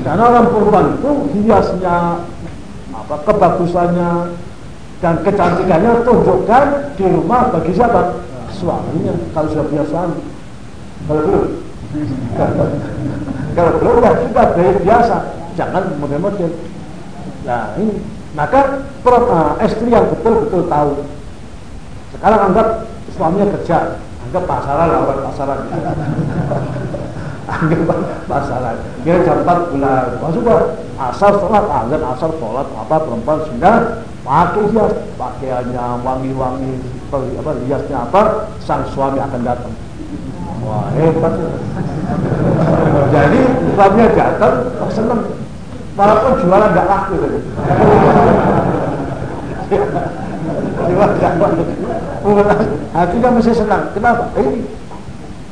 Karena orang perempuan itu hiasnya, apa kebagusannya, dan kecantikannya tunjukkan di rumah bagi siapa? Suaminya, kalau sudah punya suami. Kalau belum, [LAUGHS] kalau belum ya sudah biasa, jangan model-model. Nah ini, maka uh, istri yang betul-betul tahu. Sekarang anggap suaminya kerja, anggap pasaran lawan pasaran. [LAUGHS] anggap pasaran. Kira jam 4 bulan, masuk asal sholat, azan asal sholat apa perempuan sudah pakai hias pakaiannya wangi-wangi apa hiasnya apa sang suami akan datang. Wah hebat. Jadi suaminya datang oh, seneng. Walaupun jualan nggak laku hatinya masih senang. Kenapa? Ini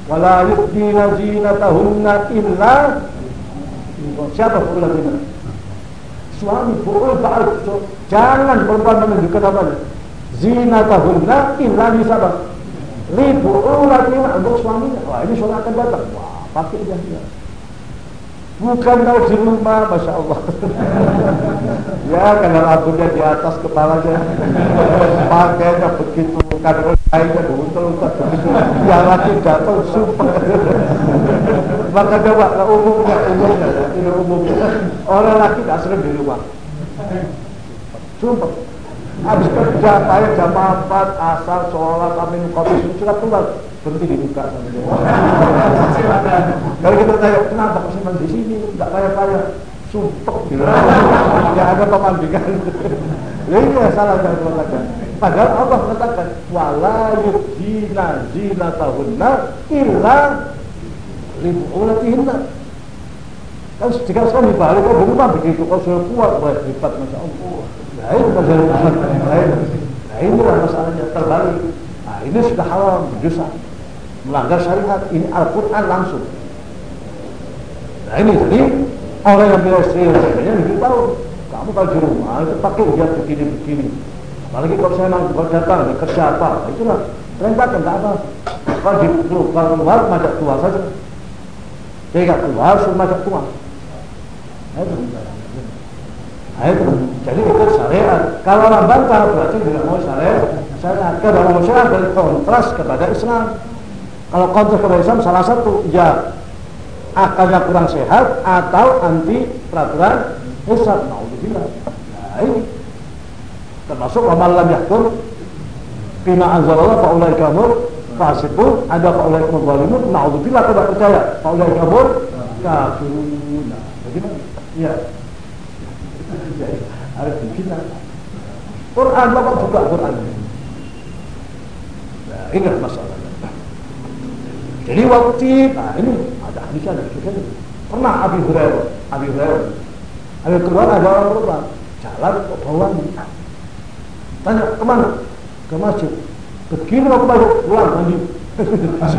wala yubdina zinatahunna illa. Siapa pula ini suami boleh ta'aruf jangan perempuan menunjukkan apa zinatahunna illa nisabah ribu ulatina untuk suaminya wah ini suami akan datang. Wah pakai dia. Dia bukan kau di rumah masya Allah. [LAUGHS] Ya karena rambutnya di atas kepalanya pakainya begitu kadang kainnya buntel begitu. Yang lagi jatuh sumpah maka coba nah, umumnya umumnya ini umumnya. Orang laki tidak sering di rumah. Sumpah. Habis kerja payah jam 4 asal sholat amin kopi sudah keluar. Berhenti di muka kalau kita tanya kenapa kok simpan di sini? Nggak payah-payah. Sumpah. Ya ada pemandikan. Ini ya salah yang mengatakan padahal Allah mengatakan wala yudhina zinatahunna illa ribu ulatihinna kan jika sekali balik kok rumah begitu? Kok sudah kuat wah hebat masya Allah. Nah ini masalah nah inilah masalahnya terbalik. Nah ini sudah haram berdosa melanggar syariat ini Al-Quran langsung. Nah ini jadi orang yang bilang istri sebenarnya lebih tahu. Kamu kalau di rumah itu pakai dia begini-begini. Apalagi kalau saya kalau datang kerja apa? Itulah perintahkan tak apa. Kalau di kalau keluar majak tua saja tua nah, itu nah, itu jadi itu syariat kalau orang bantah berarti tidak mau syariat syariat kalau mau syariat kontras kepada Islam kalau kontras kepada Islam salah satu ya akalnya kurang sehat atau anti peraturan Islam. Naudzubillah. Nah ini termasuk amal lam yahkum bima anzalallah fa ulai kamur fasiqun ada fa ulai kamur zalimun naudzubillah tidak percaya fa ulai kamur kafirun. Bagaimana? Ya. Harus kita. Quran bapak juga Quran. Nah, ini masalah. Jadi waktu nah ini ada hadisnya ada hadisnya. Pernah Abi Hurairah, Abi Hurairah, Abi keluar ada orang berubah, jalan kok bawah Tanya ke mana? Ke masjid. Begini aku baru pulang mandi.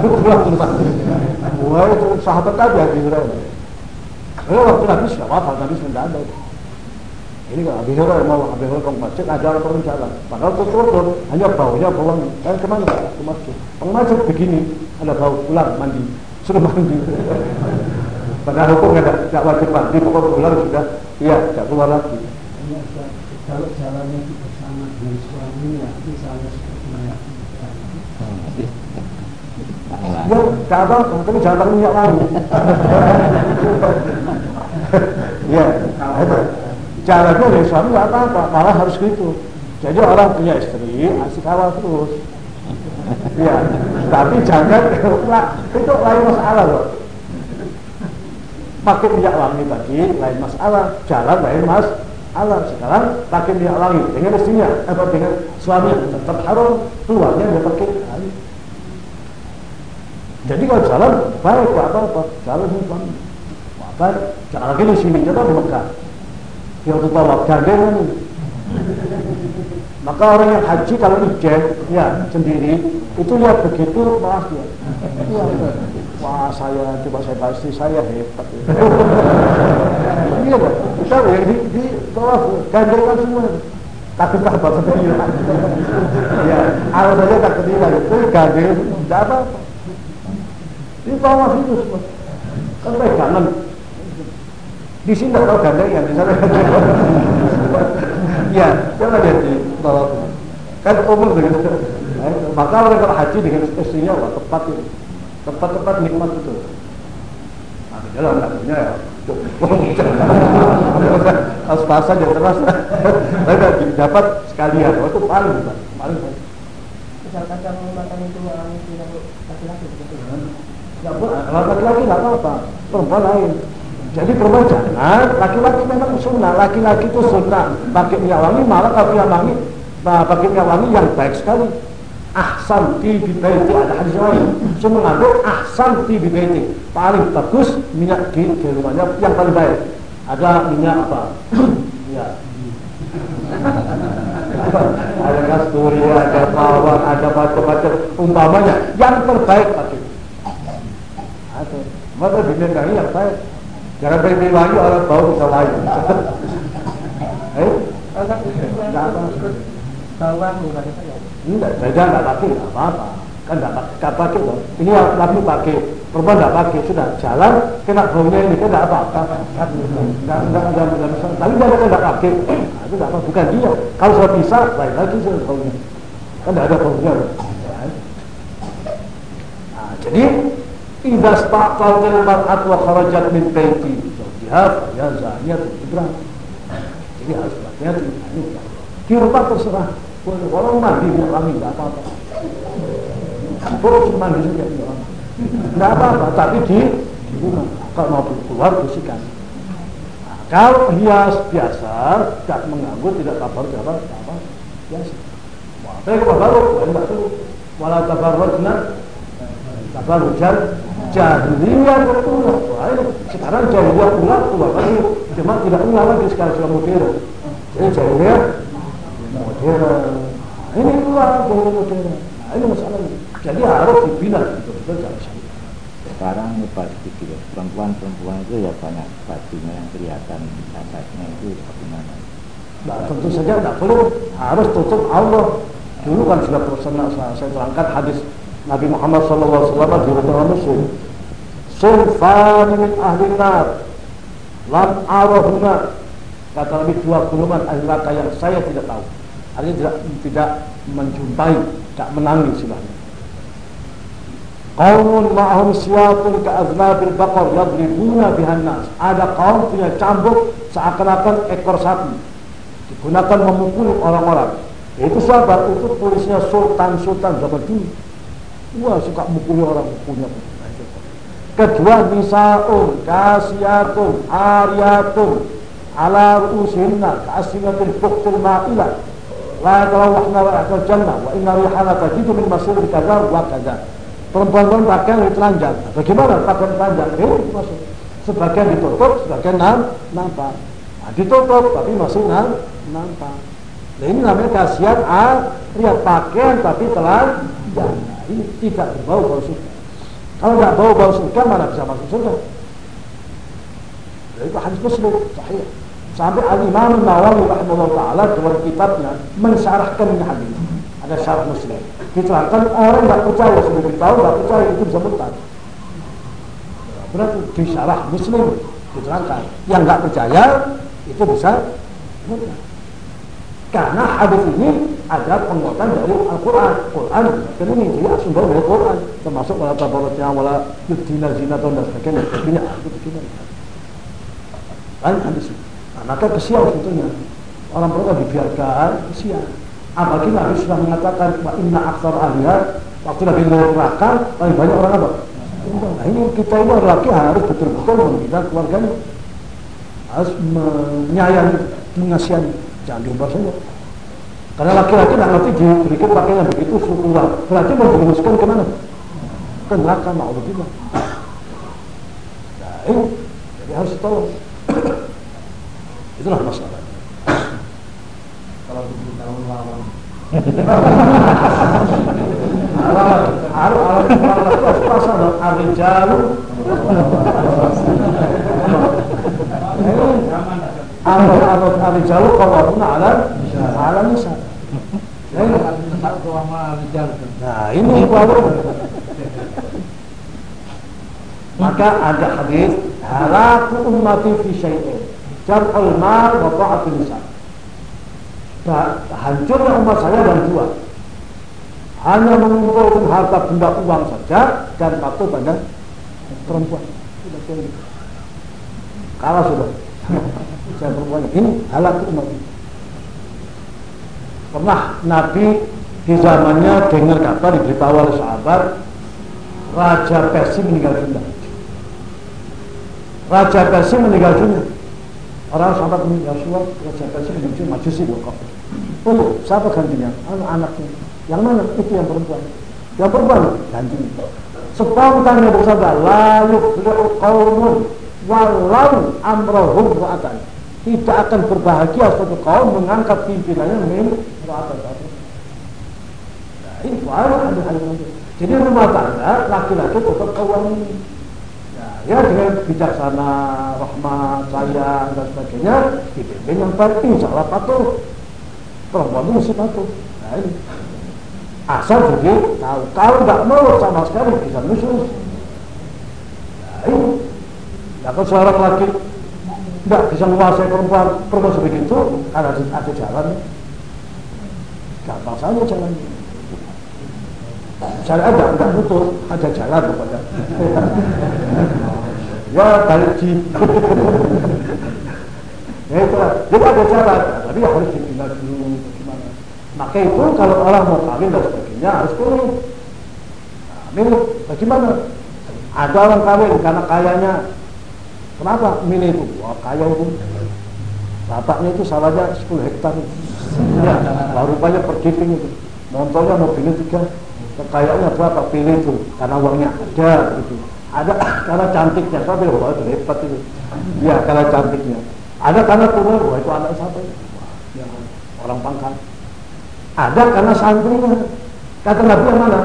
pulang ke masjid. Wah itu sahabat tadi Abi Hurairah. Kalau waktu Nabi siapa apa Nabi sudah ada. Ini kan Abi Hurairah mau Abi Hurairah ke masjid ada orang pergi jalan. Padahal itu turun hanya baunya bawang. Eh ke mana? Ke masjid. Masjid begini ada bau pulang mandi suruh mandi padahal hukum tidak tidak wajib mandi pokoknya pulang sudah iya tidak keluar lagi kalau jalannya itu bersama dengan suaminya misalnya seperti Gak apa, tapi jangan minyak ya, itu. Jalannya dari suami gak apa-apa, malah harus gitu. Jadi orang punya istri, asik awal terus. ya tapi jangan itu lain masalah loh. Pakai minyak wangi tadi lain masalah. Jalan lain mas Allah sekarang pakai minyak wangi dengan istrinya atau dengan suami? Tetap haram keluarnya dia pakai jadi kalau jalan baik apa apa jalan apa? Jangan lagi di sini coba di Mekah. Yang terbawa gandengan maka orang yang haji kalau ijen ya sendiri itu lihat begitu malah dia. Wah saya coba saya pasti saya hebat. Iya dong kita ya di, di bawah gandengan semua. Takut apa sendiri ya alasannya takut hilang itu gandeng tidak apa apa di bawah itu semua. Kan pegangan. Di sini tidak tahu gandengan di sana. [LAUGHS] Ya coba lihat di bawah kan umur begitu [LAUGHS] maka orang kalau haji dengan istrinya wah tepat itu tepat-tepat nikmat itu. Lah nggak punya ya. Pas pasan ya terus tapi dapat sekalian itu paling paling. Misal kacang makan itu tidak laki-laki begitu boleh kalau laki-laki nggak apa-apa. Perempuan lain. Jadi perempuan jangan. Laki-laki memang sunnah. Laki-laki itu sunnah. Pakai minyak wangi malah kalau minyak wangi pakai minyak wangi yang baik sekali. Ahsan ti bibaiti ada hadis lain. Semua mengandung ahsan ti bibaiti paling bagus minyak di, rumahnya yang paling baik. Ada minyak apa? [CLEARS THROAT] Ya. Ada kasturi ada bawang ada macam-macam. Umpamanya yang terbaik pakai maka dimintai yang baik jangan pakai wangi orang bau bisa lain [LAUGHS] eh Enggak apa bawang bukan saya Enggak, saja enggak pakai, enggak apa-apa. Kan enggak pakai, enggak pakai loh. Ini laki pakai, perempuan enggak pakai, sudah jalan kena baunya ini kan enggak apa-apa. Enggak enggak enggak enggak enggak Tapi jangan enggak pakai, nah, itu enggak apa, bukan dia. Kalau sudah bisa, lain lagi sih baunya. Kan enggak ada baunya. Nah, jadi idza staqal mar'at wa kharajat min baiti zawjiha ya zaniyat ibrah. Jadi harus hati-hati. Di rumah terserah orang mandi minyak wangi tidak apa-apa. Cuma mandi saja minyak wangi. Tidak apa-apa, tapi di, di rumah. Kalau mau keluar bersihkan. Nah, kalau hias biasa, tidak mengganggu, tidak kabar, tidak apa, tidak apa, biasa. Wah, saya ke baru, enggak tuh. Walau kabar kabar hujan, jahiliyah. Wah, sekarang jahiliyah ulang, ulang lagi. Cuma tidak ulang lagi sekarang sudah modern. Jadi jahiliyah modern. Nah, ini keluar dari modern. Nah, ini masalahnya. Jadi harus dibina betul-betul jangan sampai. sekarang lepas gitu perempuan-perempuan itu ya banyak bajunya yang kelihatan atasnya itu bagaimana Nah, tentu saja tidak perlu harus tutup Allah. Dulu kan sudah pernah saya, saya terangkan hadis Nabi Muhammad SAW di rumah Muslim. Sulfan min ahli nar lam arahuna kata Nabi dua golongan ahli neraka yang saya tidak tahu. Artinya tidak tidak menjumpai, tidak menangi istilahnya. Qaumun ma'ahum siyatun ka'aznabil baqar yadribuna bihan nas. Ada kaum punya cambuk seakan-akan ekor sapi. Digunakan memukul orang-orang. Itu sahabat, itu polisinya sultan-sultan zaman dulu. Wah, suka mukul orang mukulnya. Kedua, nisaun, kasiyatun, ariyatun, ala ru'usinna, ka'asinatil buktul ma'ilah. La yatalawahna wa akal jannah, wa inna rihana tajidu min masir kaza wa kaza perempuan-perempuan pakaian yang telanjang. Bagaimana pakaian telanjang? Eh, masuk. Sebagian ditutup, sebagian nam, nampak. Nah, ditutup, tapi masih nam, nampak. Nah, ini namanya kasihan ah, lihat pakaian tapi telanjang. Ini tidak berbau bau surga. Kalau tidak bau bau surga, mana bisa masuk surga? Nah, itu hadis muslim, sahih. Sampai Al-Imam Nawawi rahimahullah ta'ala dalam kitabnya mensyarahkan hadis. Ada syarah muslim. Diterangkan orang nggak percaya sudah tahu nggak percaya itu bisa murtad. Berarti di syarah muslim diterangkan. Yang nggak percaya itu bisa murtad. Karena hadis ini ada penguatan dari Al-Quran. Quran dan ini dia sumber dari Quran. Termasuk wala tabarutnya wala yudhina zina dan sebagainya. Begini. Kan hadis ini. Nah, maka kesial sebetulnya. Orang perempuan dibiarkan kesial. Apalagi Nabi sudah mengatakan wa inna aktsar ahliha Waktu Nabi neraka, paling banyak orang apa? Nah ini kita ini laki harus betul-betul membina keluarganya. Harus menyayangi, mengasihani. Jangan diumbar saja. Karena laki-laki tidak ngerti diberikan pakaian begitu syukurlah. Berarti mau dirumuskan ke mana? Ke neraka, ma'udzubillah. Nah ini, jadi harus ditolong. Itulah masalah. Kalau tujuh tahun lalu Harus kalau pun ada ada nisa. Nah ini kalau maka ada hadis halaku ummati fi syai'in jam'ul mal wa ta'atul nisa. Hancurnya umat saya dan dua hanya mengumpulkan harta benda uang saja dan patuh pada perempuan. Sudah gitu. kalah sudah saya perempuan ini halak umat ini pernah Nabi di zamannya dengar kabar diberitahu oleh sahabat Raja Persia meninggal dunia Raja Persia meninggal dunia orang sahabat meninggal Rasulullah Raja Persia meninggal dunia majusi kok Oh, siapa gantinya? Anak-anaknya. Yang mana? Itu yang perempuan. Yang perempuan gantinya. Spontan yang bersabda, la yuflihu qaumun walau amrohum ra'atan. Tidak akan berbahagia suatu kaum mengangkat pimpinannya min ra'atan. Nah, ini baru ada hal. Jadi rumah tangga laki-laki tetap kawan. Ya, ya dengan bijaksana, rahmat, sayang dan sebagainya dipimpin yang baik insya Allah patuh perempuan itu mesti patuh nah ini asal jadi tahu kalau nggak mau sama sekali bisa nusus nah ini ya kalau seorang laki nggak bisa menguasai perempuan perempuan sebegitu ada ada jalan. Gampang saja jalan saya ada nggak butuh ada jalan kepada [LAUGHS] ya balik [LAUGHS] ya itu jadi ada cara tapi ya harus ditinggal dulu bagaimana? Maka itu kalau orang mau kawin dan sebagainya harus pilih nah, milih bagaimana? Ada orang kawin karena kayanya kenapa milih itu? Wah kaya itu bapaknya itu salahnya 10 hektar. Ya lalu rupanya pergiping itu. Motornya mobilnya tiga. Kekayaannya berapa pilih itu? Karena uangnya ada gitu. Ada [COUGHS] karena cantiknya. Tapi wah itu hebat itu. Ya karena cantiknya. Ada karena turun, wah itu anak siapa orang pangkal. Ada karena santrinya. Kata Nabi yang mana?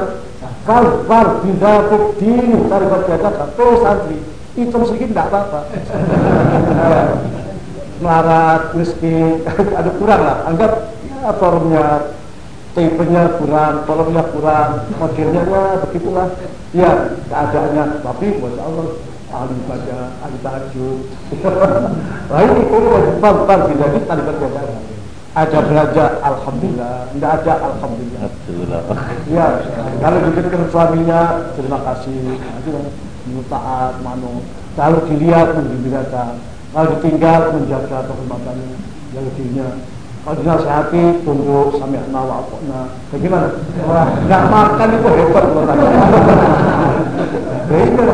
Fal tidak dini cari berjaga tuh santri. Hitung sedikit tidak apa-apa. Melarat, miskin, [LAUGHS] ada kurang lah. Anggap ya formnya tipenya kurang, kolomnya kurang, modelnya ya begitulah. Ya keadaannya, tapi masya Allah ahli baca, ahli tahajud. [LAUGHS] Ini wajib bang jadi tadi berbeda. Ada belajar, alhamdulillah. Tidak ada, alhamdulillah. Alhamdulillah. Ya, kalau diberikan suaminya, terima kasih. Itu taat, manu. Kalau dilihat, menggembirakan. Kalau ditinggal, menjaga kehormatannya, yang dirinya. Kalau dinasihati, tunduk, sami'na wa'atokna. Bagaimana? Wah, nggak makan itu hebat. Beda.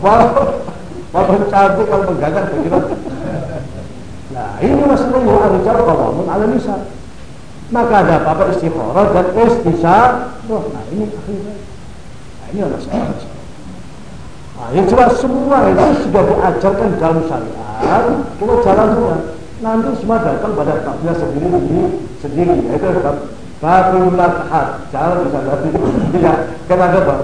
Walau walaupun cantik kalau menggagal bagaimana? Nah ini masalah yang harus jawab kawamun ala nisa. Maka ada apa-apa istikharah dan istisa. Wah, nah ini akhirnya. Nah ini adalah masalah. Nah, yang jelas semua itu sudah diajarkan dalam syariat. Jalan semua. Nanti semua datang pada takbir sendiri sendiri sendiri. Itu adalah babul lakhat. Jalan bisa nanti. Ya, kan ada apa?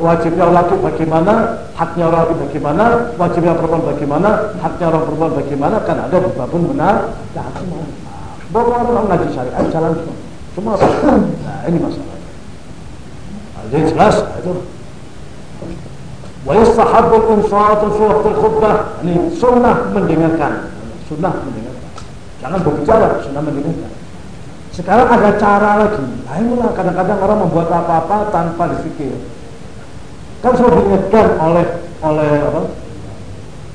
wajibnya laki bagaimana, haknya laki bagaimana, wajibnya perempuan bagaimana, haknya orang perempuan bagaimana, kan ada babun benar. Nah, semua. Bawa orang ngaji syariat jalan semua. Semua. Nah, ini masalah. Nah, jadi jelas itu. Wa yastahabbu insa'atu fi waqtil khutbah. Ini sunnah mendengarkan. Sunnah mendengarkan. Jangan berbicara, sunnah mendengarkan. Sekarang ada cara lagi. Inilah kadang-kadang orang membuat apa-apa tanpa difikir kan sudah diingatkan oleh oleh apa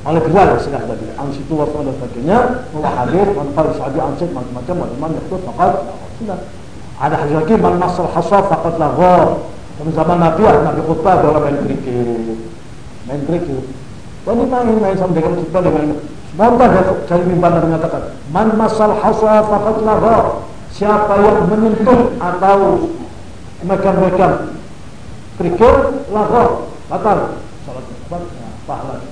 oleh Bilal istilah tadi ansitu wa dan sebagainya bahwa hadir tanpa saja ansik macam-macam macam-macam itu fakat sudah ada hadis lagi man masal hasaf faqad lagha zaman Nabi Nabi khutbah orang main kriket main kriket ini main main sama dengan khutbah dengan Semoga dari mimbar mengatakan man masal hasaf faqad lagha siapa yang menyentuh atau megang-megang kerikil lagha batal. Salat nah, pahala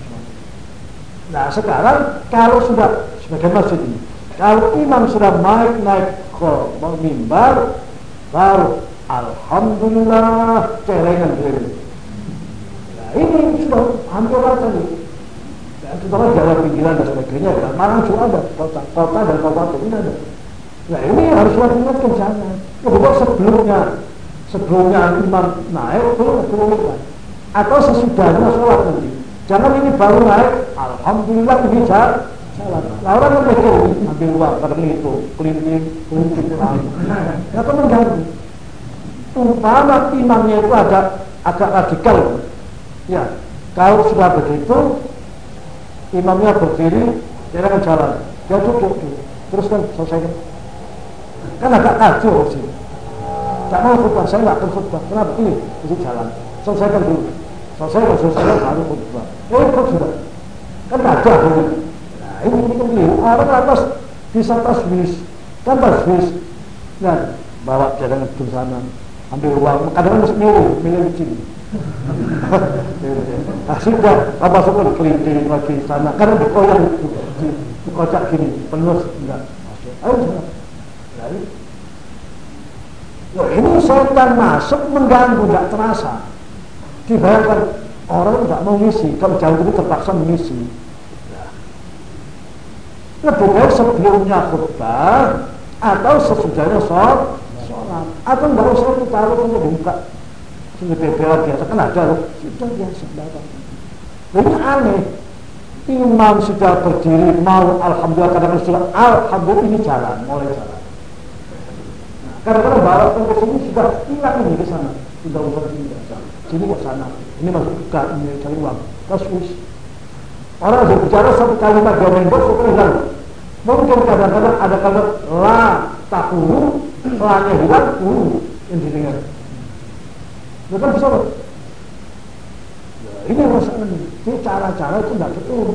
Nah sekarang kalau sudah sebagai masjid ini kalau imam sudah naik naik ke mimbar baru alhamdulillah celengan celengan. Ini sudah hampir rata nih. Dan terutama jalan pinggiran dan sebagainya. Dan Malang juga ada kota, kota dan kabupaten ini ada. Nah ini harus diingatkan jangan. Ya, sebelumnya sebelumnya imam naik turun atau sesudahnya sholat nanti. Jangan ini baru naik, alhamdulillah ini jalan. Nah orang yang mikir ambil uang karena itu keliling keliling ya kan mengganggu. Umpama imamnya itu agak agak radikal, ya kalau sudah begitu imamnya berdiri dia akan jalan, dia duduk dulu, terus kan selesai kan agak kacau sih. Tidak mau khutbah, saya nggak akan khutbah. Kenapa? Ini, itu jalan. Selesaikan dulu. Selesai, selesai, baru khutbah. Ya, ikut sudah. Kan ada akhirnya ini ini kan keliru orang atas bisa tasbis kan tasbis nah bawa jalan ke sana ambil uang kadang-kadang masuk milu milu kecil [LAUGHS] nah sudah apa suka keliling lagi sana? Karena dikoyak di, di kocak gini penuh enggak. Masuk ayo Lalu, Loh, ini setan masuk mengganggu, tidak terasa. Dibayangkan orang tidak mau ngisi, kalau jauh itu terpaksa mengisi. Lebih baik sebelumnya khutbah atau sesudahnya sholat. Atau nggak usah taruh untuk buka bebel biasa kan ada loh. Sudah biasa datang ini aneh. Imam sudah berdiri mau alhamdulillah kadang sudah alhamdulillah ini jalan mulai jalan. Kadang-kadang bawa ke sini sudah hilang ini ke sana. Sudah usah sini ke sana sini ke sana. Ini masuk ke ini cari uang. Terus Orang berbicara satu kalimat dia main bos hilang. Mungkin kadang-kadang ada kalimat la takulu, [CLEARS THROAT] la-nya hilang, ulu yang didengar. Bukan bisa loh. Ya, ini masalah ini. Jadi cara-cara itu tidak betul.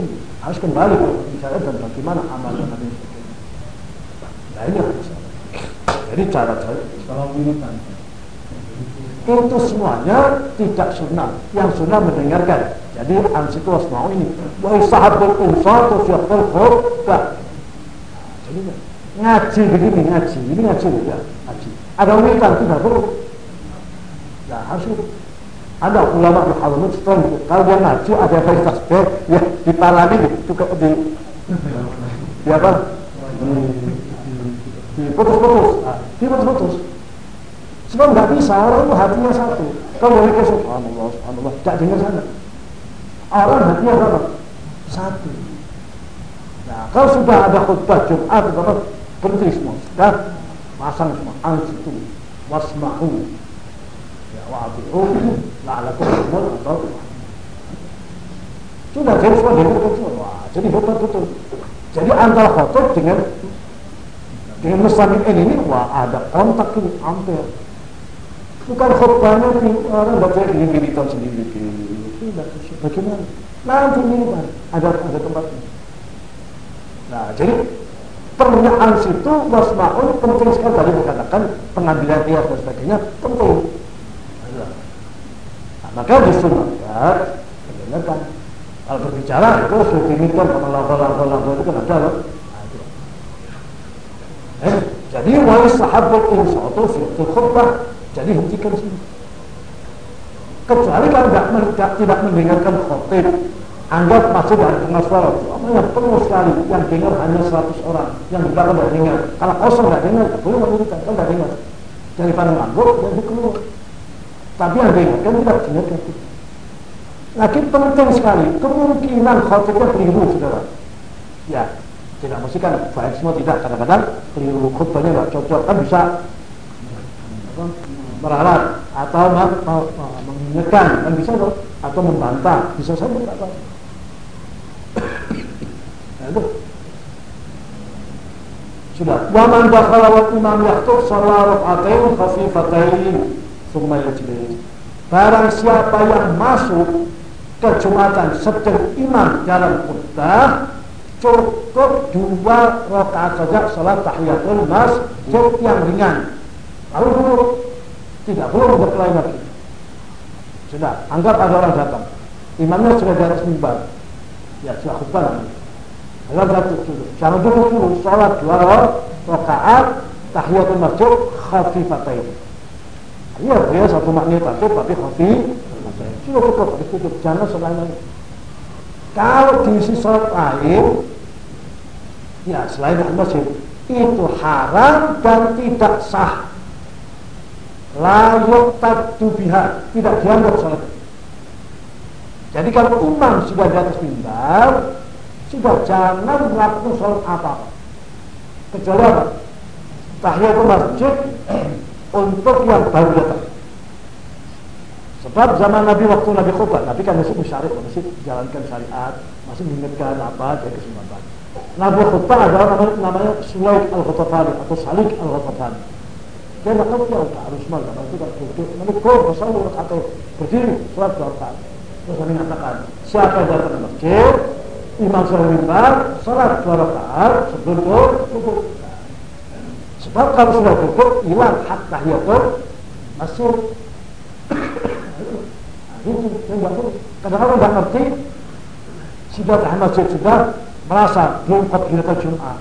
Harus kembali misalnya dan bagaimana amal dan lain Nah ini masalah. Jadi cara-cara kalau militan itu semuanya tidak sunnah. Yang sunnah mendengarkan. Jadi ansitu wasma'u ini. Wa isahabul unsatu fiyatul khutbah. Jadi ngaji begini ngaji. Ini ngaji ya. Ngaji. Ada witan tidak perlu. Nah harus ada ulama di Halamut setelah itu. Kalau dia ngaji ada yang tasbih ya itu ke di di apa? Diputus-putus. Nah, diputus-putus. Sebab nggak bisa orang itu hatinya satu. Kalau mereka subhanallah, subhanallah, tidak dengar sana. Orang hatinya berapa? Satu. Nah, kalau sudah ada khutbah Jumat, berapa? Berhenti semua. Sudah pasang semua. Ansitu, wasma'u. Ya, wa'abi'u, la'alakum umur, atau sudah jadi semua betul. Wah, jadi hebat betul. Jadi antara khutbah dengan dengan mesin ini, wah ada kontak ini hampir. Bukan khutbahnya orang baca ini militan sendiri tidak bagaimana nanti militan ada ada tempatnya nah jadi pernyataan situ wasmaun penting sekali tadi dikatakan pengambilan tiap dan sebagainya penting maka disunahkan mendengarkan kalau berbicara itu sudah dimiliki sama lagu-lagu itu kan ada loh. Eh, jadi wa sahabat insatu fi khutbah jadi hentikan sini. Kecuali kalau tidak, tidak mendengarkan khotib anggap masih dari tengah suara. Apa yang penuh sekali yang dengar hanya 100 orang yang tidak dengar. Kalau kosong tidak dengar boleh menurutkan kan tidak dengar. Daripada nganggur jadi keluar tapi yang dengar kan tidak dengar kan lagi penting sekali kemungkinan khotibnya keliru saudara. Ya tidak mesti kan baik semua tidak. Kadang-kadang keliru khutbahnya nggak cocok. Kan bisa meralat atau mengingatkan. Kan bisa dong atau membantah. Bisa saja tidak apa nah, itu. Sudah. Waman dakhala wa imam yaktub salat rakaatain khafifatain thumma yajlis barang siapa yang masuk ke Jumatan sedang imam dalam khutbah cukup dua rakaat saja salat tahiyatul masjid yang ringan. Lalu dulu tidak perlu berkelain lagi. Sudah anggap ada orang datang. Imamnya sudah di atas mimbar. Ya sudah khutbah anggap satu dulu. Jangan dulu dulu. Salat dua rakaat tahiyatul masjid khafifatain iya dia satu makna tapi tapi khafif sudah cukup cukup jangan selain kalau diisi sholat lain ya selain masjid itu haram dan tidak sah. Layuk biha tidak dianggap sholat. Jadi kalau imam sudah di atas mimbar sudah jangan melakukan sholat apa-apa. Kecuali apa? Tahiyatul masjid untuk yang baru datang sebab zaman Nabi waktu Nabi khutbah Nabi kan masih musyarif masih jalankan syariat masih mengingatkan apa dari kesempatan Nabi khutbah adalah namanya, namanya Sulaik al-Khatafani atau Salik al-Khatafani. Dia nak tahu dia harus malam, itu duduk. Nabi kau atau berdiri sholat dua rakaat. Terus Nabi mengatakan, siapa yang datang ke masjid, imam sholat mimbar, sholat dua rakaat sebelum duduk. Sebab kalau sudah duduk, hilang hak tahiyatul masuk. Itu, kadang-kadang nggak ngerti, sudah tahan masjid sudah, merasa belum takbiratul Jumat.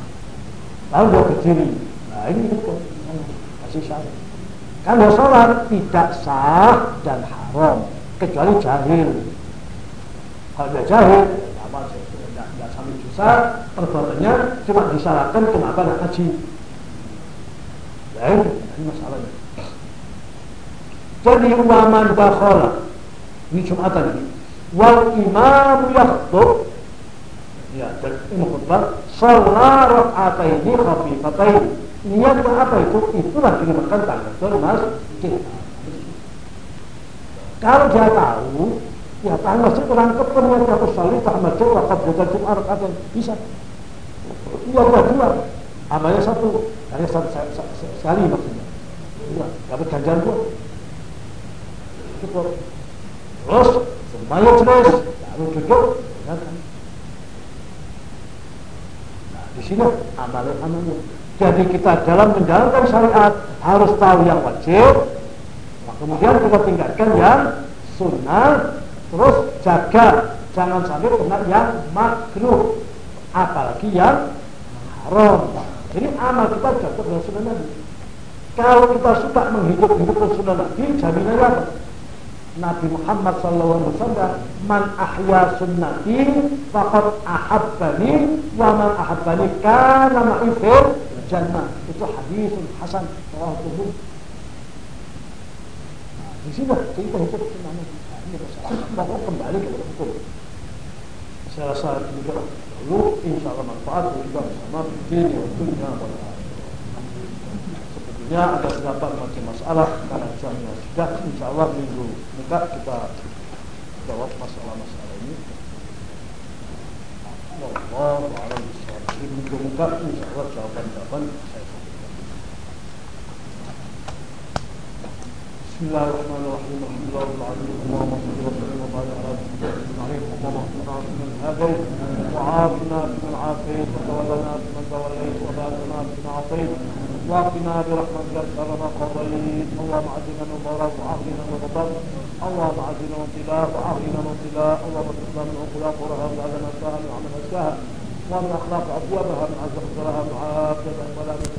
Lalu dia berdiri. Nah ini itu masih syarat. Kalau sholat tidak sah dan haram kecuali jahil. Kalau dia jahil tidak sampai dosa perbuatannya cuma disalahkan kenapa tidak haji ini masalahnya. Jadi waman bakhala ini Jumatan ini wal imam yakhutub ya dan ini khutbah sholat rakaataini khafifatain. Niatnya apa itu? Itulah dinamakan tahiyatul masjid. Kalau dia tahu ya tahun masjid ketemu satu salih tahun masjid wakaf juga cuma rakaat bisa. Dua dua amalnya satu? Hanya satu sekali maksudnya. Dua. Dapat ganjaran dua. Cukup. Terus semuanya jelas lalu duduk. Ya kan di sini amalan-amalan. Jadi kita dalam menjalankan syariat harus tahu yang wajib, nah, kemudian kita tinggalkan yang sunnah, terus jaga. Jangan sampai kena yang makruh, apalagi yang haram. Jadi amal kita jaga dengan sunnah Nabi. Kalau kita suka menghidup hidup sunnah Nabi, jaminannya apa? Nabi Muhammad SAW man ahya sunnati faqad ahabbani wa man ahabbani kana fil jannah. Itu hadis hasan rawah tubuh nah, di sini kita hidup sunnah Nabi. Nah, ini mau kembali ke hukum saya rasa juga. Lalu insya Allah manfaat juga bersama dunia dunia Ya. Ada beberapa macam masalah karena jamnya sudah insya Allah minggu dekat kita jawab masalah-masalah ini. Allah alam Di minggu dekat insya Allah بسم الله الرحمن الرحيم. الحمد لله رب العالمين. اللهم صل وسلم وبارك على سيدنا محمد اللهم اغفر من هدوا وعافنا فيمن عافيت وتولنا فيمن توليت وبارنا فيما عافيت وأقنا برحمتك شر قضيت اللهم عزنا من ضرر وعافنا من غضب اللهم عزنا من ابتلاء وعافنا من ابتلاء اللهم اجعلنا من عقلاق ورهب وعلم ساء من عمل ساء ومن اخلاق أبوابها من عز قدرها معافيه ولا من